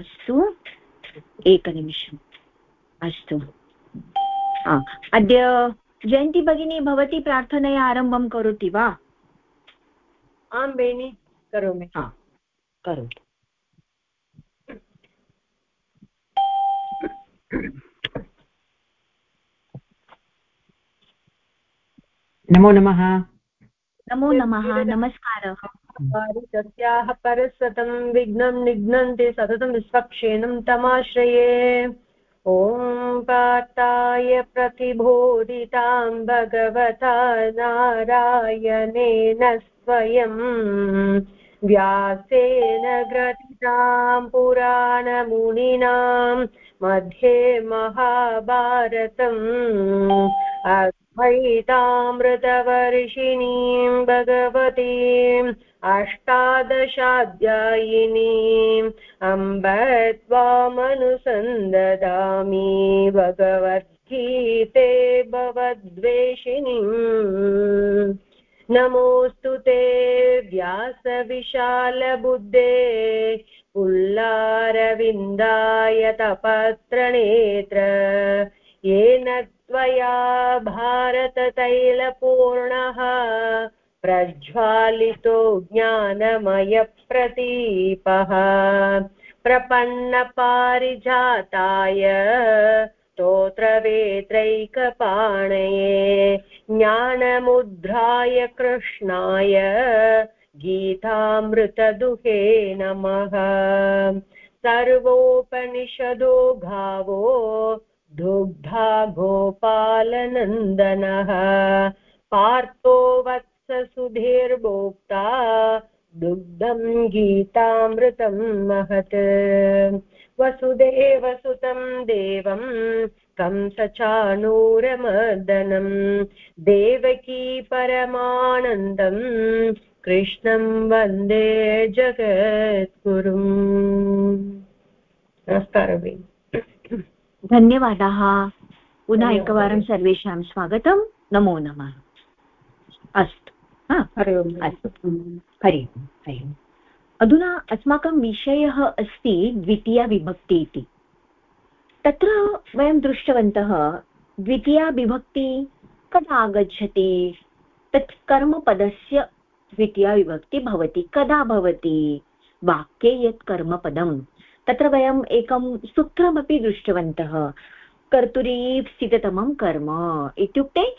अस्तु। एकनिमिषम्। अस्तु। अद्य जयन्ती भगिनी भवती प्रार्थनया आरम्भं करोति वा? आं बेनि। करोमि। हा। करोतु। नमो नमः। नमो नमः। नमस्कारः। तस्याः परसतं विघ्नं निघ्नन्ति सततं विश्वक्षेणं तमाश्रये। ॐ पाताय प्रतिबोधितां भगवता नारायणेन स्वयं। व्यासेन ग्रथितां पुराणमुनिनां मध्ये महाभारतम्। अद्वैतामृतवर्षिणीं भगवतीम्। अष्टादशाध्यायिनीम् अम्ब त्वामनुसन्ददामि भगवद्गीते भवद्वेषिणीम्। नमोऽस्तु ते व्यासविशालबुद्धे पुल्लारविन्दाय तपत्रनेत्र। येन त्वया भारततैलपूर्णः प्रज्वालितो ज्ञानमयप्रदीपः। प्रपन्नपारिजाताय स्तोत्रवेत्रैकपाणये ज्ञानमुद्राय कृष्णाय गीतामृतदुहे नमः। सर्वोपनिषदो घावो दुग्धा गोपालनन्दनः। पार्थो वत्ससुधीर्भोक्ता दुग्धं गीतामृतं महत्। वसुदेवसुतं देवं कंसचाणूरमर्दनम् देवकी परमानन्दम् कृष्णं वंदे जगद्गुरुम्। नमस्कारः धन्यवादाः। पुनः एकवारं सर्वेषां स्वागतं नमो नमः। अस्तु। हरि ओम् अस्तु। हरि ओम् हरि ओम्। अधुना अस्माकं विषयः अस्ति द्वितीया इति। तत्र वयं दृष्टवन्तः द्वितीया विभक्ति कदा आगच्छति? तत् कर्मपदस्य द्वितीया विभक्ति भवति। कदा भवति? वाक्ये यत् कर्मपदं तत्र वयम् एकं सूत्रमपि दृष्टवन्तः। कर्तुरीप्सिततमं कर्म। इत्युक्ते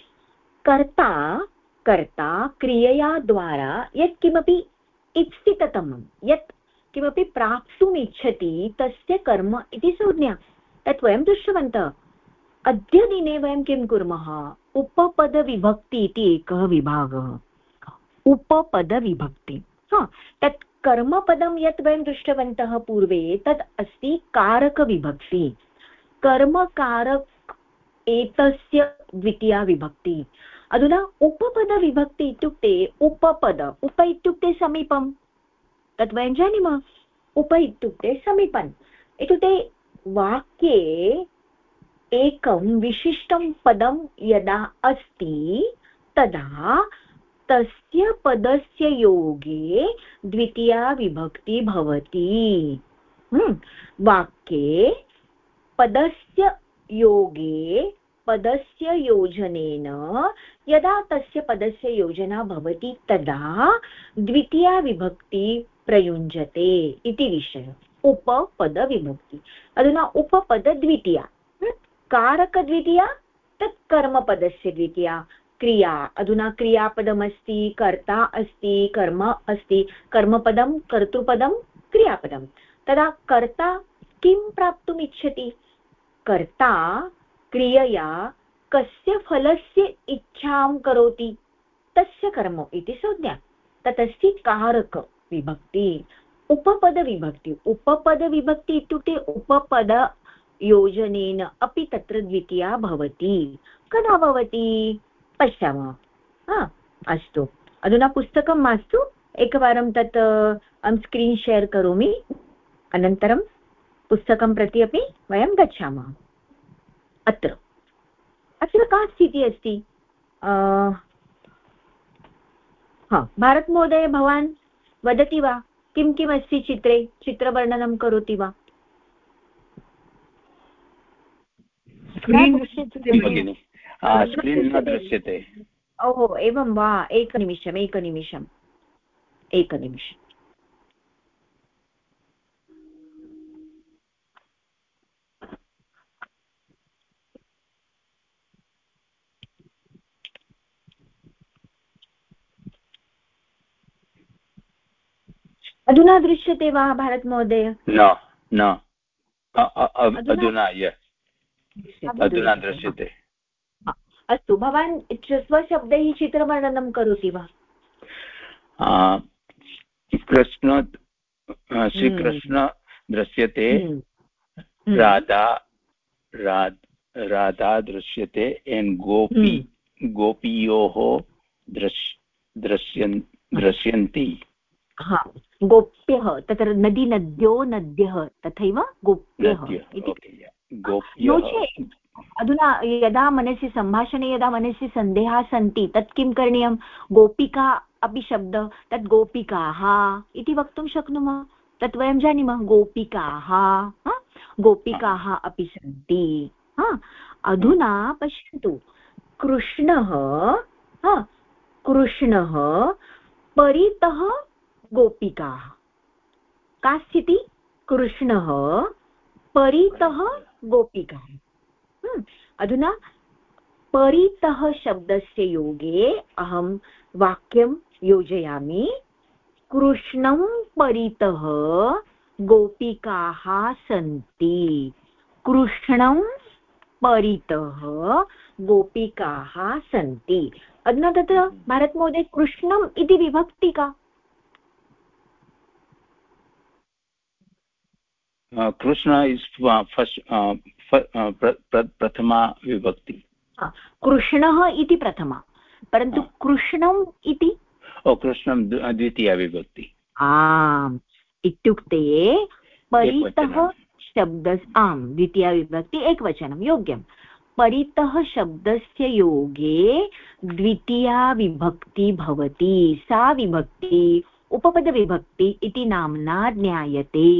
कर्ता कर्ता क्रियया द्वारा यत्किमपि इप्सिततमं, यत् किमपि प्राप्तुम् इच्छति तस्य कर्म इति संज्ञा। तत् वयं दृष्टवन्तः। अद्य दिने वयं किं कुर्मः? उपपदविभक्ति इति एकः विभागः। उपपदविभक्ति। हा, तत् कर्मपदं यत् वयं दृष्टवन्तः पूर्वे, तत् अस्ति कारकविभक्ति। कर्मकारक एतस्य द्वितीया विभक्ति। अधुना उपपदविभक्ति इत्युक्ते उपपद उप इत्युक्ते समीपं तत् वयं जानीमः उप इत्युक्ते समीपम् इत्युक्ते वाक्ये एकं विशिष्टं पदं यदा अस्ति तदा तस्य पदस्य योगे द्वितीया विभक्ति भवति वाक्ये पदस्य योगे पदस्य योजनेन यदा तस्य पदस्य योजना भवति तदा द्वितीया विभक्ति प्रयुञ्जते इति विषयः। उपपदविभक्ति। अधुना उपपदद्वितीया। कारकद्वितीया? तत् कर्मपदस्य द्वितीया। क्रिया। अधुना क्रियापदमस्ति, कर्ता अस्ति, कर्म अस्ति। कर्मपदं, कर्तृपदं, क्रियापदं। तदा कर्ता किं प्राप्तुम् कर्ता क्रियया कस्य फलस्य इच्छां करोति? तस्य कर्म इति संज्ञा। तदस्ति कारकविभक्ति उपपदविभक्ति उपपदविभक्ति इत्युक्ते उपपदयोजनेन अपि तत्र द्वितीया भवति। कदा भवति? पश्यामः। हा, अस्तु। अधुना पुस्तकं मास्तु। एकवारं तत् अहं स्क्रीन् शेर् करोमि। अनन्तरं पुस्तकं प्रति अपि वयं गच्छामः। अत्र। अत्र का स्थितिः अस्ति. भारतमहोदय भवान् वदति वा. किं किम् अस्ति चित्रे? चित्रवर्णनं करोति वा? ओहो एवं वा. एकनिमिषम् एकनिमिषम्. एकनिमिषम्. अधुना दृश्यते वा भारतमहोदय? न न। अधुना? अधुना दृश्यते अस्तु भवान् स्वशब्दैः चित्रवर्णनं करोति वा? कृष्ण श्रीकृष्ण दृश्यते हम्म। हम्म। राधा राधा दृश्यते एन् गोपी हम्म। गोपीयोः दृश् दृश्यन् दृश्यन्ति। हा गोप्यः तत्र नदी नद्यो नद्यः तथैव गोप्यः इति नो चेत् अधुना यदा मनसि सम्भाषणे यदा मनसि सन्देहाः सन्ति तत् किं करणीयं? गोपिका अपि शब्द तत् गोपिकाः इति वक्तुं शक्नुमः। तत् वयं जानीमः गोपिकाः गोपिकाः अपि सन्ति अधुना पश्यन्तु कृष्णः कृष्णः परितः गोपिकाः। स्थितिः? कृष्णः परितः गोपिकाः। अधुना परितः शब्दस्य योगे अहं वाक्यं योजयामि। कृष्णं परितः गोपिकाः सन्ति। कृष्णं परितः गोपिकाः सन्ति। अधुना तत्र भारतमहोदय, कृष्णम् इति विभक्ति का? कृष्ण इस् फस्ट् प्रथमा विभक्ति कृष्णः इति प्रथमा परन्तु कृष्णम् इति? ओ कृष्णं द्वितीया विभक्ति। आम् इत्युक्ते परितः शब्द आम् द्वितीया विभक्ति एकवचनं योग्यं परितः शब्दस्य योगे द्वितीया विभक्ति भवति सा विभक्ति उपपदविभक्ति इति नाम्ना ज्ञायते।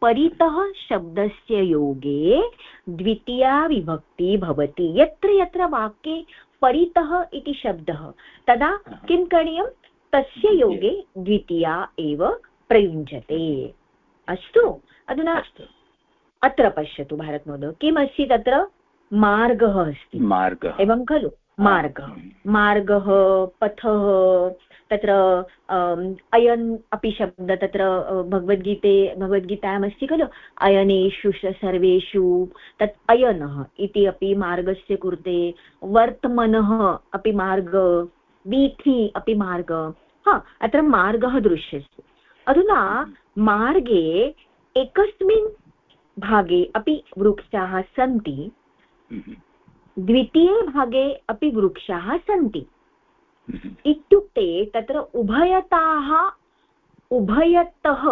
परितः शब्दस्य योगे द्वितीया विभक्ति भवति। यत्र यत्र वाक्ये परितः इति शब्दः तदा किं करणीयं? तस्य योगे द्वितीया एव प्रयुञ्जते। अस्तु? अधुना अत्र पश्यतु भारतमहोदय। किमस्ति तत्र? मार्गः अस्ति। मार्गः। एवं खलु? मार्गः। मार्गः पथः तत्र अयन् अपि शब्द तत्र भगवद्गीते भगवद्गीतायामस्ति खलु? अयनेषु सर्वेषु तत् अयनः इति अपि मार्गस्य कृते वर्तमनः अपि मार्ग वीथि अपि मार्ग हा अत्र मार्गः दृश्यते। अधुना मार्गे एकस्मिन् भागे अपि वृक्षाः सन्ति। हम्म। द्वितीये भागे अपि वृक्षाः सन्ति। इत्युक्ते तत्र उभयताः उभयतः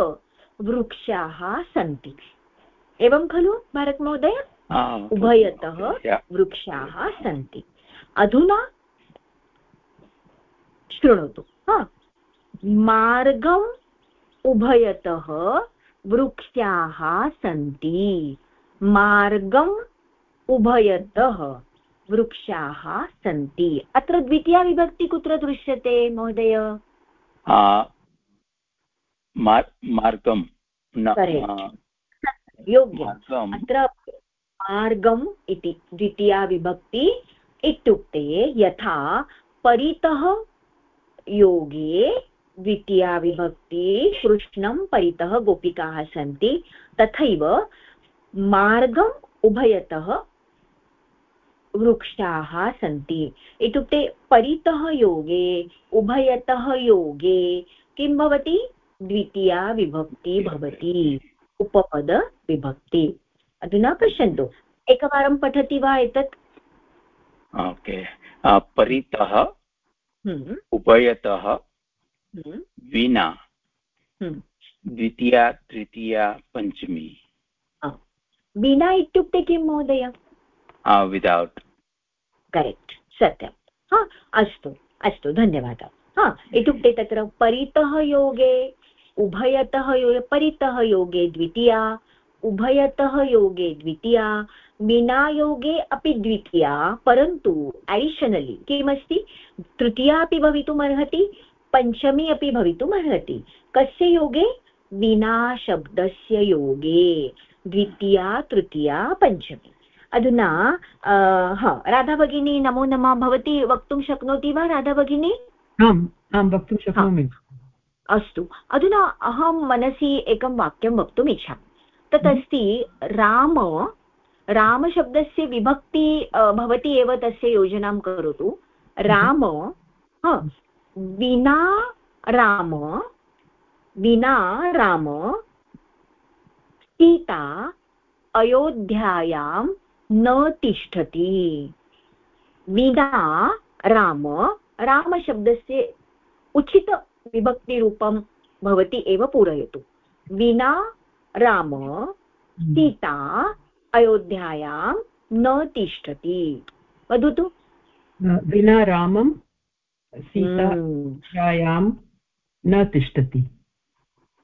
वृक्षाः सन्ति। एवं खलु भारतमहोदय? उभयतः वृक्षाः सन्ति। अधुना शृणोतु मार्गम् उभयतः वृक्षाः सन्ति। मार्गम् उभयतः वृक्षाः सन्ति। अत्र द्वितीया विभक्ति कुत्र दृश्यते महोदय? मार्गं योग्यम्। अत्र मार्गम् इति द्वितीया विभक्ति इत्युक्ते यथा परितः योगे द्वितीया विभक्ति कृष्णं परितः गोपिकाः सन्ति। तथैव मार्गम् उभयतः वृक्षाः सन्ति। इत्युक्ते परितः योगे उभयतः योगे किं भवति? द्वितीया विभक्ति भवति। उपपदविभक्ति अधुना पश्यन्तु। एकवारं पठति वा एतत्? ओके। परितः हम्म। उभयतः हम्म। विना। हम्म। द्वितीया तृतीया पञ्चमी। विना इत्युक्ते किं महोदय? विदौट् करेक्ट् सत्यं हा अस्तु अस्तु धन्यवादः हा इत्युक्ते तत्र परितः योगे उभयतः योगे परितः योगे द्वितीया उभयतः योगे द्वितीया विनायोगे अपि द्वितीया परन्तु एडिशनलि किमस्ति तृतीया अपि भवितुमर्हति पञ्चमी अपि भवितुमर्हति कस्य योगे विनाशब्दस्य योगे द्वितीया तृतीया पञ्चमी अधुना हा राधा भगिनी नमो नमः भवती वक्तुं शक्नोति वा राधा भगिनी आम् आं वक्तुं शक्नोमि। अस्तु। अधुना अहं मनसि एकं वाक्यं वक्तुम् इच्छामि। तत्। अस्ति राम रामशब्दस्य विभक्ति भवती एव तस्य योजनां करोतु। राम विना राम विना राम सीता अयोध्यायां न तिष्ठति। विना राम रामशब्दस्य उचितविभक्तिरूपं भवती एव पूरयतु। विना राम सीता अयोध्यायां न तिष्ठति। वदतु। विना रामं सीतायां हम्म। न तिष्ठति।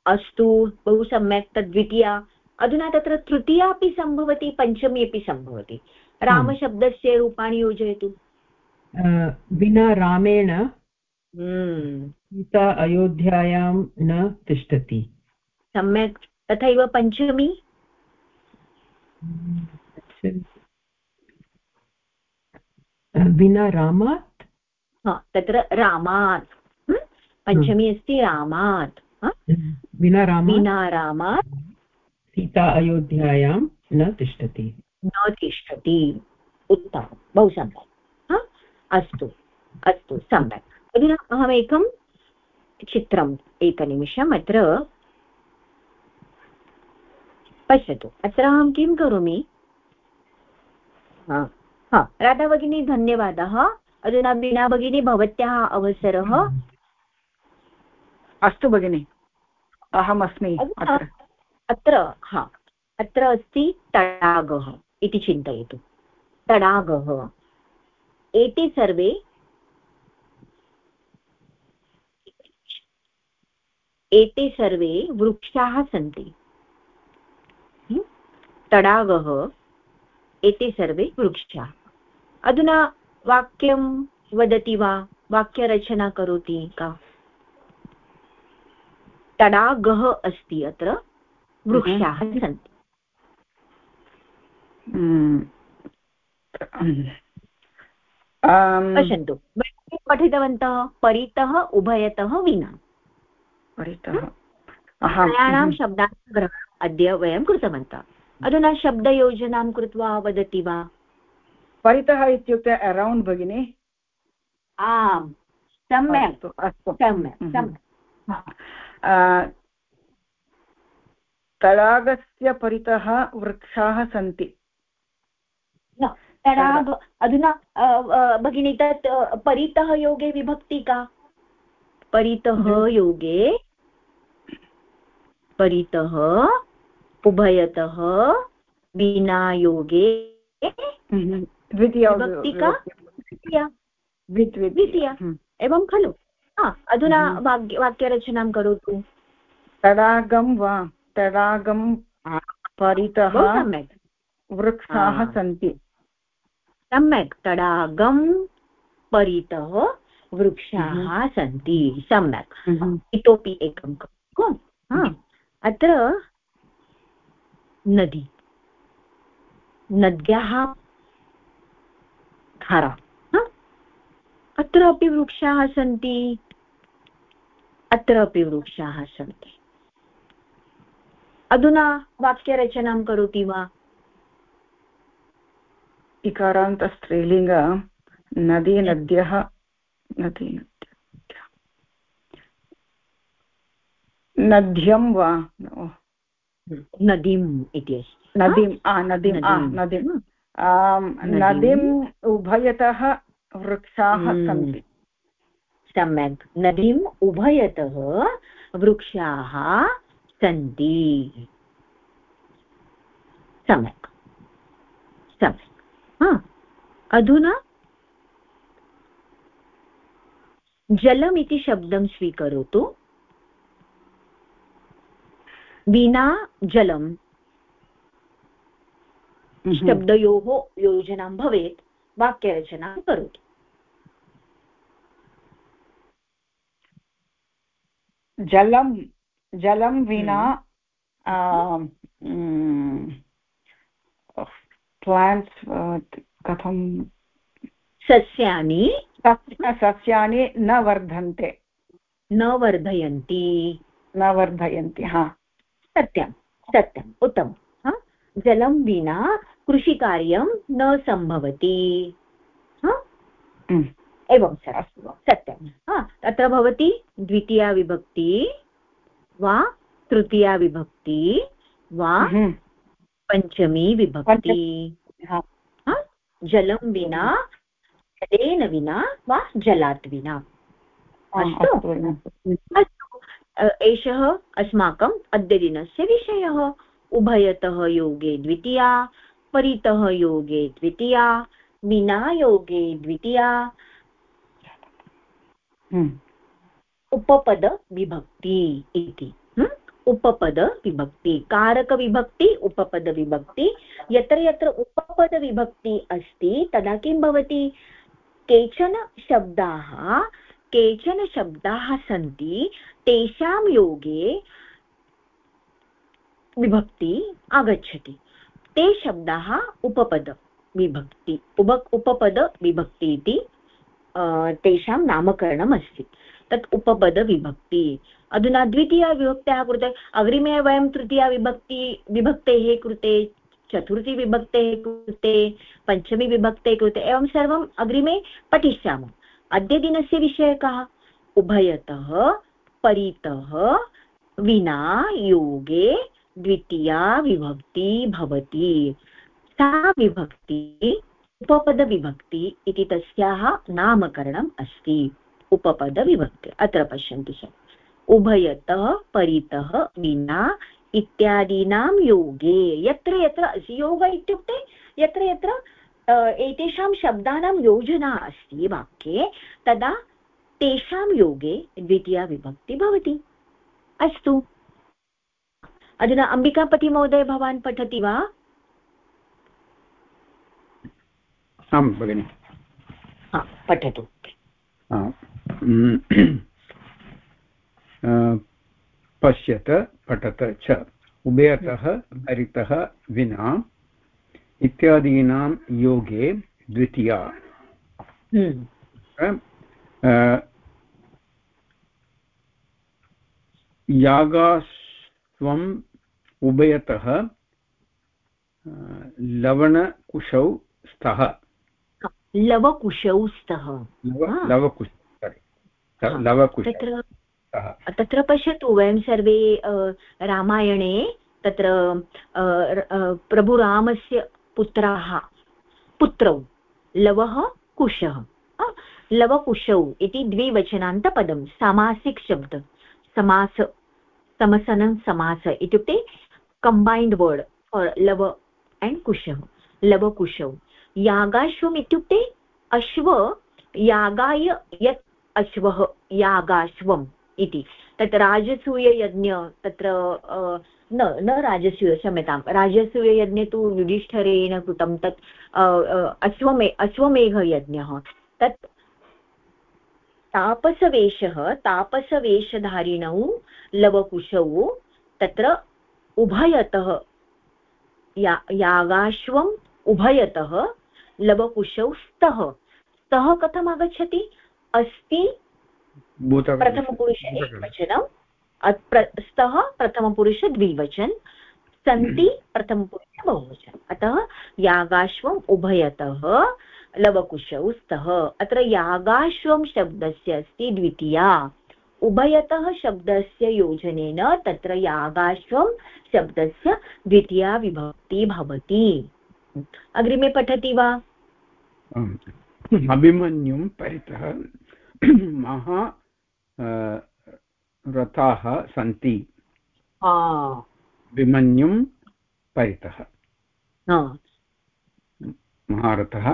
अस्तु बहु सम्यक् तद्वितीया अधुना तत्र तृतीया अपि सम्भवति पञ्चमी अपि सम्भवति। रामशब्दस्य रूपाणि योजयतु। विना रामेण हम्म। सीता अयोध्यायां न तिष्ठति। सम्यक्। तथैव पञ्चमी? विना रामात्? तत्र रामात्। पञ्चमी अस्ति रामात्। विना राम विना रामात्। सीता अयोध्यायां न तिष्ठति। न तिष्ठति। उत्तमं। बहु सम्यक्। अस्तु। अस्तु सम्यक्। अधुना अहमेकं चित्रम् एकनिमिषम् अत्र पश्यतु। अत्र अहं किं करोमि? हा। राधा भगिनी धन्यवादः। अधुना वीणा भगिनी भवत्याः अवसरः? अस्तु भगिनि। अहमस्मि अत्र। हा, अत्र अस्ति तडागः इति चिन्तयतु। तडागः। एते सर्वे एते सर्वे वृक्षाः सन्ति। तडागः, एते सर्वे वृक्षाः। अधुना वाक्यं वदति वा? वाक्यरचना करोति का? तडागः अस्ति अत्र। वृक्षाः हम्म। सन्ति। हम्म। पश्यन्तु पठितवन्तः परितः उभयतः विना परितः। त्रयाणां हम्म। शब्दानां ग्रहणम् अद्य वयं कृतवन्तः। अधुना शब्दयोजनां कृत्वा वदति वा? परितः इत्युक्ते अरौण्ड् भगिनि। आम्। सम्यक्। सम्यक्। सम्यक्। तडागस्य परितः वृक्षाः सन्ति तडाग अधुना भगिनी तत् परितः योगे विभक्ति का परितः हम्म। योगे परितः उभयतः विना योगे हम्म। द्वितीया द्वितीया हम्म। एवं खलु अधुना। वाक्यरचनां करोतु तडागं वा तडागं परितः वृक्षाः सन्ति। सम्यक्. तडागं परितः वृक्षाः सन्ति। सम्यक्. इतोपि एकं अत्र नदी। नद्याः धारा अत्र अपि वृक्षाः सन्ति। अत्र अपि वृक्षाः सन्ति। अधुना वाक्यरचनां करोति वा? इकारान्तस्त्रीलिङ्ग नदी नद्यः नदी नद्यं वा? नदीम् इति अस्ति। नदीं नदीं नदीं नदीम् उभयतः वृक्षाः हम्म। सन्ति। सम्यक्। नदीम् उभयतः वृक्षाः सन्ति सम्यक्। सम्यक्। अधुना। जलमिति शब्दं स्वीकरोतु। विना जलं शब्दयोः योजनां भवेत् वाक्यरचनां करोतु। जलं जलं विना प्लाण्ट्स् कथं? सस्यानि? सस्यानि न वर्धन्ते। न वर्धयन्ति। न वर्धयन्ति हा। सत्यं सत्यम् उत्तमं जलं विना कृषिकार्यं न सम्भवति एवं अस्तु। सत्यं हा। तत्र भवति द्वितीया विभक्ति। वा तृतीया विभक्ति वा पञ्चमी विभक्ति। जलं विना जलेन विना वा जलात् विना। अस्तु? अस्तु एषः अस्माकम् अद्यदिनस्य विषयः। उभयतः योगे द्वितीया परितः योगे द्वितीया विना योगे द्वितीया। उपपदविभक्ति इति। उपपदविभक्ति कारकविभक्ति उपपदविभक्ति यत्र यत्र उपपदविभक्ति अस्ति, तदा किं भवति? केचन शब्दाः केचन शब्दाः सन्ति, तेषां योगे विभक्ति आगच्छति। ते शब्दाः उपपदविभक्ति उप उपपदविभक्ति इति तेषां नामकरणम् अस्ति तत् उपपदविभक्ति। अधुना द्वितीयाविभक्त्याः कृते, अग्रिमे वयं तृतीयाविभक्ति विभक्तेः कृते चतुर्थीविभक्तेः कृते पञ्चमीविभक्तेः कृते, एवं सर्वम् अग्रिमे पठिष्यामः। अद्य दिनस्य विषयः कः? उभयतः परितः विना योगे द्वितीया विभक्ति भवति। सा विभक्ति उपपदविभक्ति इति तस्याः नामकरणम् अस्ति। उपपदविभक्ति। अत्र पश्यन्तु सर उभयतः परितः विना इत्यादीनां योगे। यत्र यत्र योग इत्युक्ते यत्र यत्र एतेषां शब्दानां योजना अस्ति वाक्ये तदा तेषां योगे द्वितीया विभक्ति भवति। अस्तु। अधुना अम्बिकापतिमहोदय भवान् पठति वा? आं भगिनि। पठतु। पश्यत पठत च। उभयतः हरितः विना। इत्यादीनां योगे द्वितीया। हम्म। यागास्त्वम् उभयतः लवणकुशौ स्तः। लवकुशौ स्तः। तत्र तत्र पश्यतु वयं सर्वे रामायणे तत्र प्रभुरामस्य पुत्राः। पुत्रौ लवः कुशः। लवकुशौ इति द्विवचनान्तपदं सामासिक शब्द। समास समसनं समास इत्युक्ते combined word for Lav and कुशः। लवकुशौ यागाश्वम् इत्युक्ते अश्व यागाय यत् अश्वः यागाश्वम् इति। तत् राजसूययज्ञ तत्र न न राजसूय क्षम्यतां राजसूययज्ञे तु युधिष्ठरेण कृतं तत् अश्वमे, अश्वमेघयज्ञः। तत् तापसवेषः, तापसवेषधारिणौ लवकुशौ तत्र उभयतः या, यागाश्वम् उभयतः लवकुशौ स्तः। स्तः कथम् आगच्छति अस्ति प्रथमपुरुष एकवचनं स्तः प्रथमपुरुष द्विवचन सन्ति प्रथमपुरुष बहुवचन। अतः यागाश्वम् उभयतः लवकुशौ स्तः। अत्र यागाश्वं शब्दस्य अस्ति द्वितीया। उभयतः शब्दस्य योजनेन तत्र यागाश्वं शब्दस्य द्वितीया विभक्ति भवति। अग्रिमे पठति वा? अभिमन्युं परितः महा रथाः सन्ति। अभिमन्युं परितः महारथः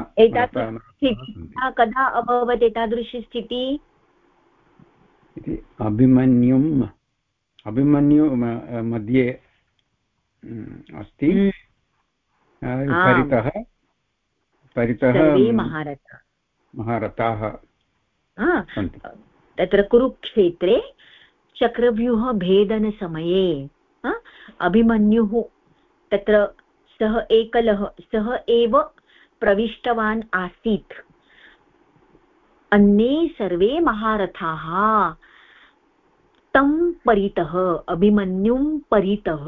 कदा अभवत्? एतादृशी स्थितिः? इति अभिमन्युम् अभिमन्यु मध्ये अस्ति। हम्म। परितः परितः महारथाः। महारथाः तत्र कुरुक्षेत्रे चक्रव्यूहभेदनसमये हा, अभिमन्युः तत्र सः एकलः सः एव प्रविष्टवान् आसीत्। अन्ये सर्वे महारथाः। तं परितः अभिमन्युं परितः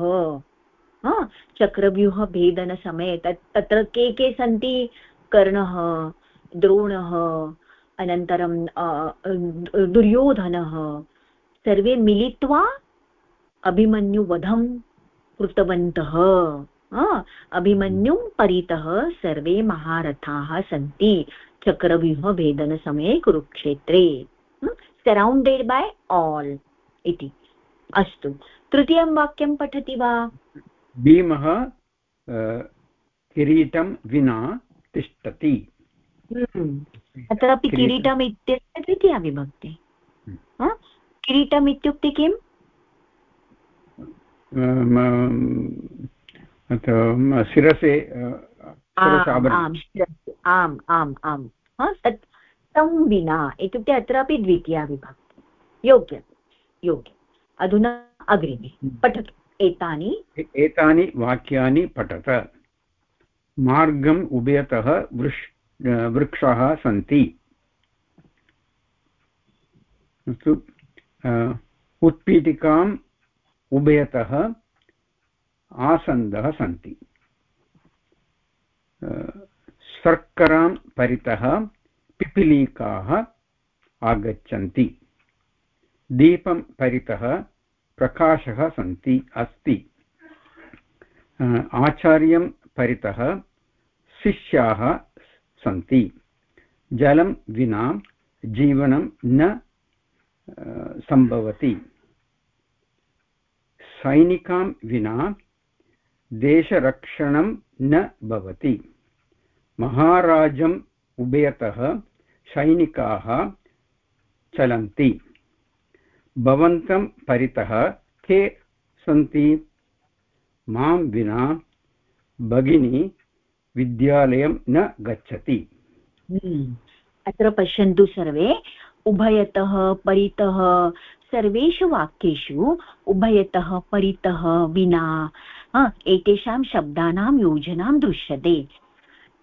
हा, चक्रव्यूहभेदनसमये तत् तत्र के के सन्ति? कर्णः, द्रोणः, अनन्तरं दुर्योधनः, सर्वे मिलित्वा अभिमन्युवधं कृतवन्तः अभिमन्युं परितः सर्वे महारथाः सन्ति चक्रव्यूहभेदनसमये कुरुक्षेत्रे सरौण्डेड् बै आल् इति। अस्तु, तृतीयं वाक्यं पठति वा? भीमः किरीटं विना तिष्ठति। अत्रापि किरीटम् इत्यस्य द्वितीया विभक्ति हम्म। हा? किरीटम् इत्युक्ते किम् शिरसे आम् आम् आम् हा, तत् तं विना इत्युक्ते अत्रापि द्वितीया विभक्ति योग्य। योग्य अधुना अग्रिमे। पठतु। एतानि। एतानि वाक्यानि पठत। मार्गम् उभयतः वृक्ष वृक्षाः सन्ति। अस्तु उत्पीठिकाम् उभयतः आसन्दः सन्ति। शर्करां परितः पिपीलिकाः आगच्छन्ति। दीपं परितः प्रकाशः सन्ति, अस्ति। आचार्यं परितः शिष्याः सन्ति। जलं विना जीवनं न सम्भवति। सैनिकां विना देशरक्षणं न भवति। महाराजम् उभयतः सैनिकाः चलन्ति। भवन्तं परितः के सन्ति? माँ विना भगिनी विद्यालयं न गच्छति। हम्म। अत्र पश्यन्तु सर्वे, उभयतः परितः, सर्वेषु वाक्येषु उभयतः परितः विना एतेषां शब्दानां योजनां दृश्यते।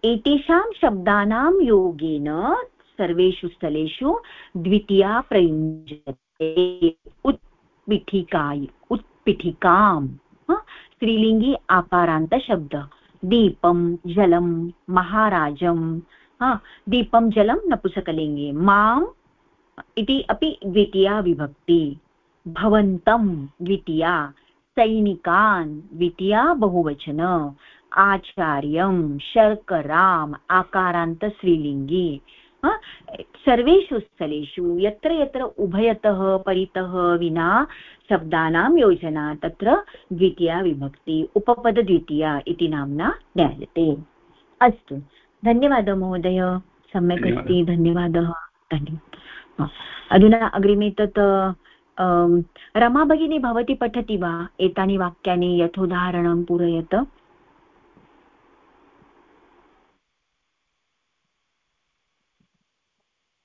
एतेषां शब्दानां योगेन सर्वेषु स्थलेषु द्वितीया प्रयुज्यते उत्पीठिकाय, उत्पीठिकाम्। स्त्रीलिङ्गी आकारान्तशब्द दीपं, जलं, महाराजं। हा, दीपं, जलं नपुसकलिङ्गे माम् इति अपि द्वितीया विभक्ति। भवन्तं, द्वितीया। सैनिकान्, द्वितीया बहुवचन। आचार्यं, शर्कराम् आकारान्तस्त्रीलिङ्गी सर्वेषु स्थलेषु यत्र यत्र उभयतः परितः विना शब्दानां योजना तत्र द्वितीया विभक्ति उपपदद्वितीया इति नाम्ना ज्ञायते। अस्तु धन्यवादः महोदय। सम्यक् अस्ति धन्यवादः। धन्यवादः अधुना अग्रिमे तत् अं, रमा भगिनी भवती पठति वा? एतानि वाक्यानि यथोदाहरणं पूरयत।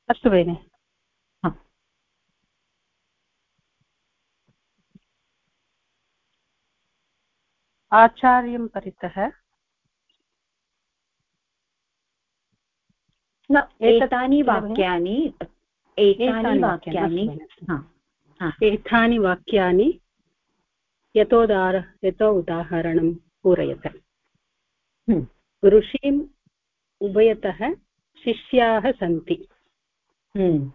अस्तु भगिनि। आचार्यं परितः। न एतानि? वाक्यानि एतानि वाक्यानि एतानि वाक्यानि यतोदार यतो उदाहरणं पूरयत। हम्म, ऋषिम् उभयतः शिष्याः सन्ति। हम्म,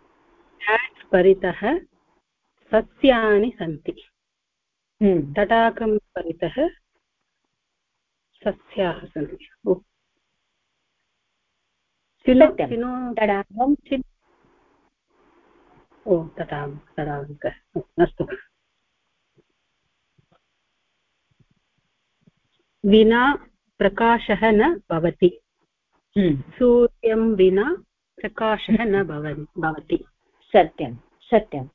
हेट् परितः सस्यानि सन्ति। हम्म, तडागं परितः सस्याः सन्ति। तडागं ओ तडागं तडागः अस्तु। विना प्रकाशः न भवति। हम्म, सूर्यं विना प्रकाशः न भवति। सत्यं सत्यं।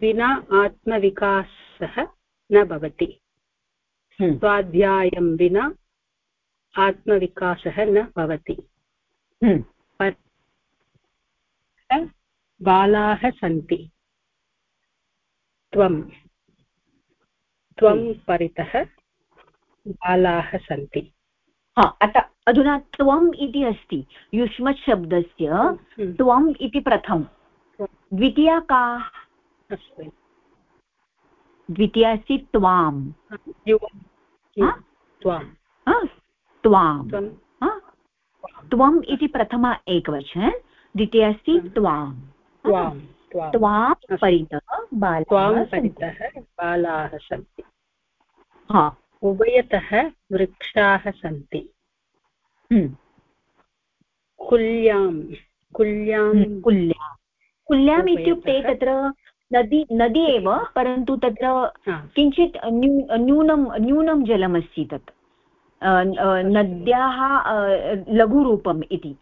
विना आत्मविकासः न भवति। हम्म, स्वाध्यायं विना आत्मविकासः न भवति। हम्म, बालाः सन्ति। त्वं। त्वं परितः बालाः सन्ति। हा अत अधुना त्वम् इति अस्ति युष्मत् शब्दस्य हम्म, त्वम् इति प्रथम। द्वितीया का? द्वितीया अस्ति त्वाम्। हा? हा? त्वाम्। त्वम्। इति प्रथमा एकवचन द्वितीया अस्ति हम्म। त्वाम्। त्वां। परितः बालाः सन्ति। परितः बालाः सन्ति। हा। उभयतः वृक्षाः सन्ति। हम्म, कुल्यां कुल्यां हम्म, कुल्यां कुल्याम् इत्युक्ते तत्र नदी नदी एव परन्तु तत्र किञ्चित् न्यू न्यूनं न्यूनं जलमस्ति तत्। नद्याः लघुरूपम् इति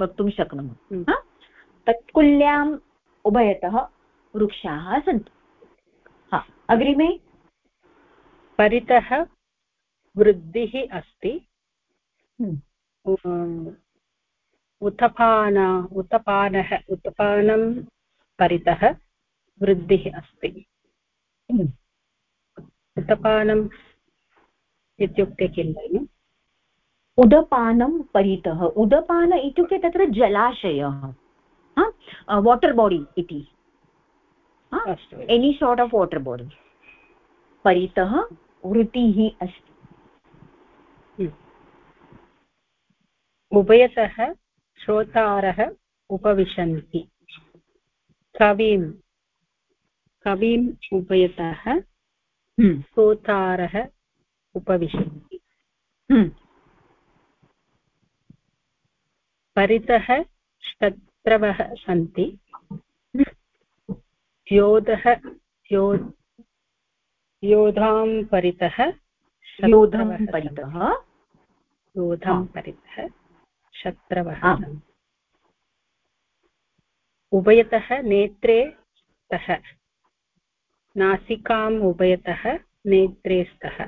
वक्तुं शक्नुमः। हम्म। तत् कुल्याम् उभयतः वृक्षाः सन्ति। हा अग्रिमे परितः वृद्धिः अस्ति। हम्म, उ- उत्थान उत्थानः उत्थानं परितः वृद्धिः अस्ति। हम्म। उत्थानम् इत्युक्ते किं भगिनि? उदपानं परितः। उदपान इत्युक्ते तत्र जलाशयः वाटर् बाडि इति। Any sort of water body परितः वृत्तिः अस्ति। उभयतः श्रोतारः उपविशन्ति। कविं कविम् उभयतः हम्म, श्रोतारः उपविशन्ति। हम्म, परितः शत्रवः सन्ति। योधः यो योधां परितः योधं परितः। योधां परितः शत्रवः उभयतः नेत्रे स्तः। नासिकाम् उभयतः नेत्रे स्तः।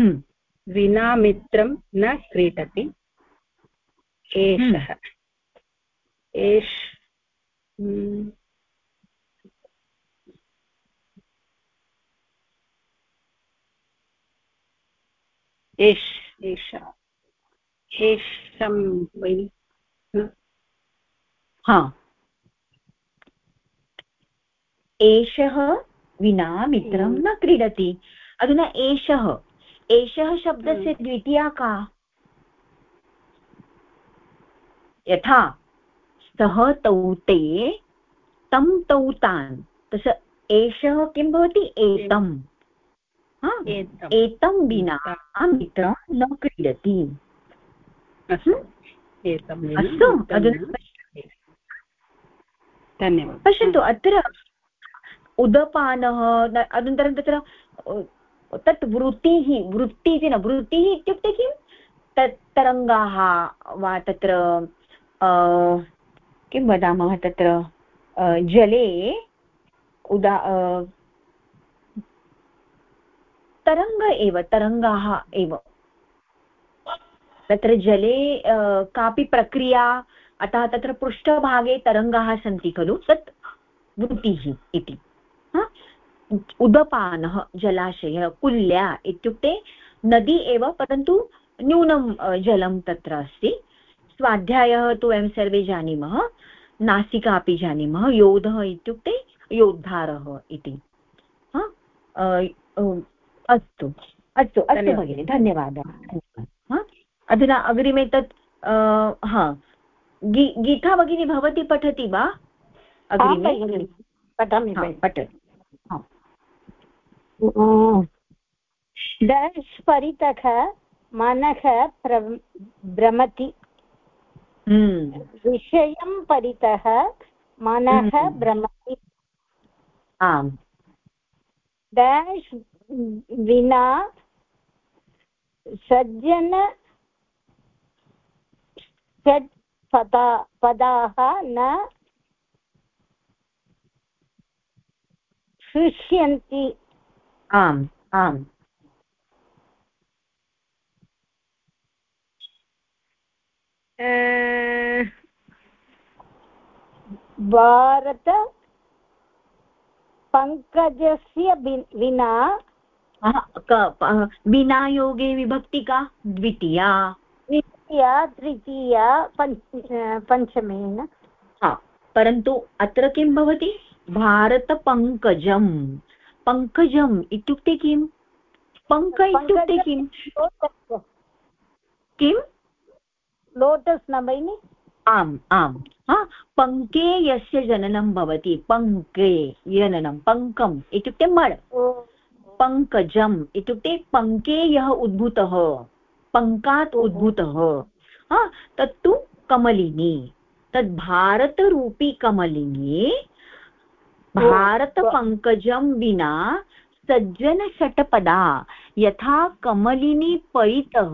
हम्म, विना मित्रं न क्रीडति। एषः। एष एष एषा एषं वै हा। एषः विना मित्रं। न क्रीडति। अधुना एषः। एषः शब्दस्य। द्वितीया का? यथा सः तौ ते तं तौ तान् तस्य एषः किं भवति? एतम्। एतं विना मित्रं न क्रीडति अस्तु। क्रीडति। धन्यवादः। पश्यन्तु अत्र उदपानः अनन्तरं तत्र तत् वृत्तिः वृत्ति इति न वृत्तिः इत्युक्ते किं? तत् तरङ्गाः वा तत्र किं वदामः तत्र? जले उदा तरङ्ग एव तरङ्गाः एव। तत्र जले कापि प्रक्रिया, अतः तत्र पृष्ठभागे तरङ्गाः सन्ति खलु, तत् वृत्तिः इति। उदपानः, जलाशयः, कुल्या इत्युक्ते नदी एव, परन्तु न्यूनं जलं तत्र अस्ति। स्वाध्यायः तु वयं सर्वे जानीमः, नासिका अपि जानीमः, योधः इत्युक्ते योद्धारः इति। अस्तु अस्तु अस्तु। भगिनि धन्यवादः धन्यवादः हा? अधुना अग्रिमे तत् हा गी गीता भगिनी भवती पठति वा? अग्रिमे? पठामि पठतु परितः मनः भ्रमति। हम्म, विषयं परितः मनः हम्म। भ्रमति। आम्। डस् विना सज्जन षट् पदा पदाः न शुष्यन्ति। आम् आम्। भारत पङ्कजस्य विना क- विना योगे विभक्ति का? द्वितीया। द्वितीया तृतीया पञ्च पञ्चमेन। हा परन्तु अत्र किं भवति? भारतपङ्कजम्। पङ्कजम् इत्युक्ते किं पङ्क इत्युक्ते किं किम्? लोटस् न भगिनि आम् आम्। हा पङ्के यस्य जननं भवति? पङ्के जननं पङ्कम् इत्युक्ते मड्। पङ्कजम् इत्युक्ते पङ्के यः उद्भूतः पङ्कात् उद्भूतः। तत्तु कमलिनी। तद् भारतरूपी कमलिनी भारतपङ्कजं विना सज्जनषट्पदा। यथा कमलिनी परितः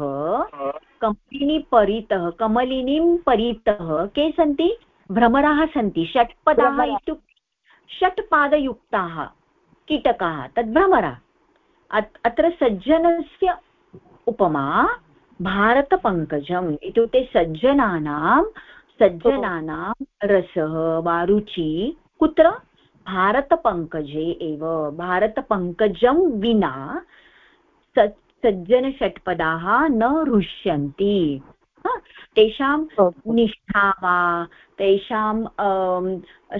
कमलिनी परितः कमलिनीं परितः के सन्ति? भ्रमराः सन्ति। षट्पदाः। इत्युक्ते षट्पादयुक्ताः कीटकाः तद् भ्रमरा। अत्र सज्जनस्य उपमा भारतपङ्कजम् इत्युक्ते सज्जनानां सज्जनानां रसः वा रुचि कुत्र? भारतपङ्कजे एव। भारतपङ्कजं विना सज् सज्जनषट्पदाः न रुष्यन्ति। तेषां निष्ठा वा तेषां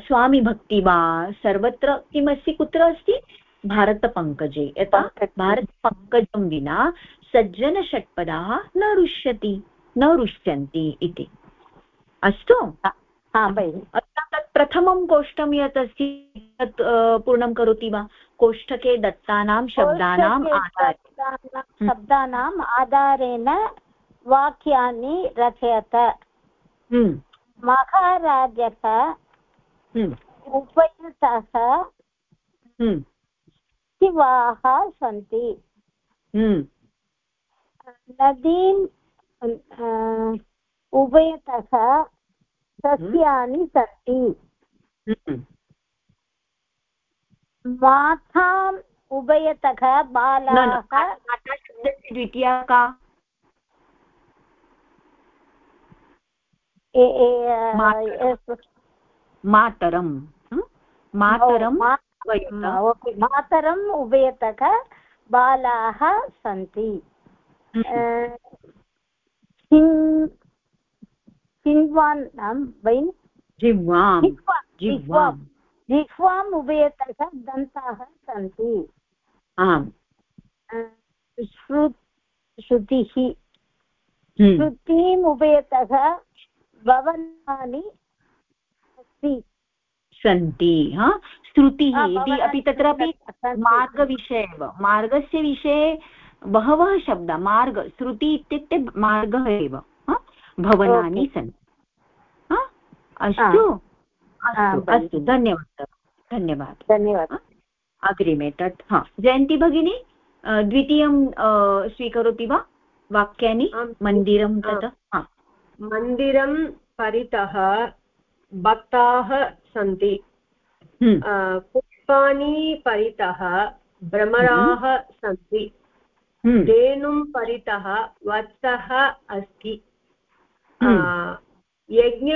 स्वामिभक्ति वा सर्वत्र किमस्ति? कुत्र अस्ति? भारतपङ्कजे। यथा भारतपङ्कजं विना सज्जनषट्पदाः न रुष्यति न रुष्यन्ति इति। अस्तु? हा तत् प्रथमं कोष्ठं यत् अस्ति तत् पूर्णं करोति वा? कोष्ठके दत्तानां शब्दानाम् आधारे। शब्दानाम् आधारेण वाक्यानि रचयत। हम्म, महाराजः हम्म, हम्म, शिवाः सन्ति। हम्म, नदीं अ, उभयतः सस्यानि सन्ति। हम्म। माताम् उभयतः बालाः द्वितीया का? मातरं हम्म? मातरं मातरम् उभयतः बालाः सन्ति। हम्म, भगिनि जिह्वां जिह्वा जिह्वां जिह्वाम् उभयतः दन्ताः सन्ति। आम्। श्रु श्रुतिः। हम्म, श्रुतिम् उभयतः भवनानि अस्ति सन्ति हा? श्रुतिः हा, इति अपि तत्रापि। मार्गविषये एव। मार्गस्य विषये बहवः शब्दाः मार्ग श्रुति इत्युक्ते मार्गः एव? भवनानि। सन्ति। अस्तु? अस्तु अस्तु। धन्यवादः। धन्यवादः। धन्यवादः। अग्रिमे तत्। हा। जयन्ती भगिनी द्वितीयं स्वीकरोति वा? वाक्यानि। मन्दिरं। तत्? मन्दिरं परितः भक्ताः सन्ति। पुष्पाणि परितः भ्रमराः सन्ति। हम्म, धेनुं परितः वत्सः अस्ति। हम्म। यज्ञ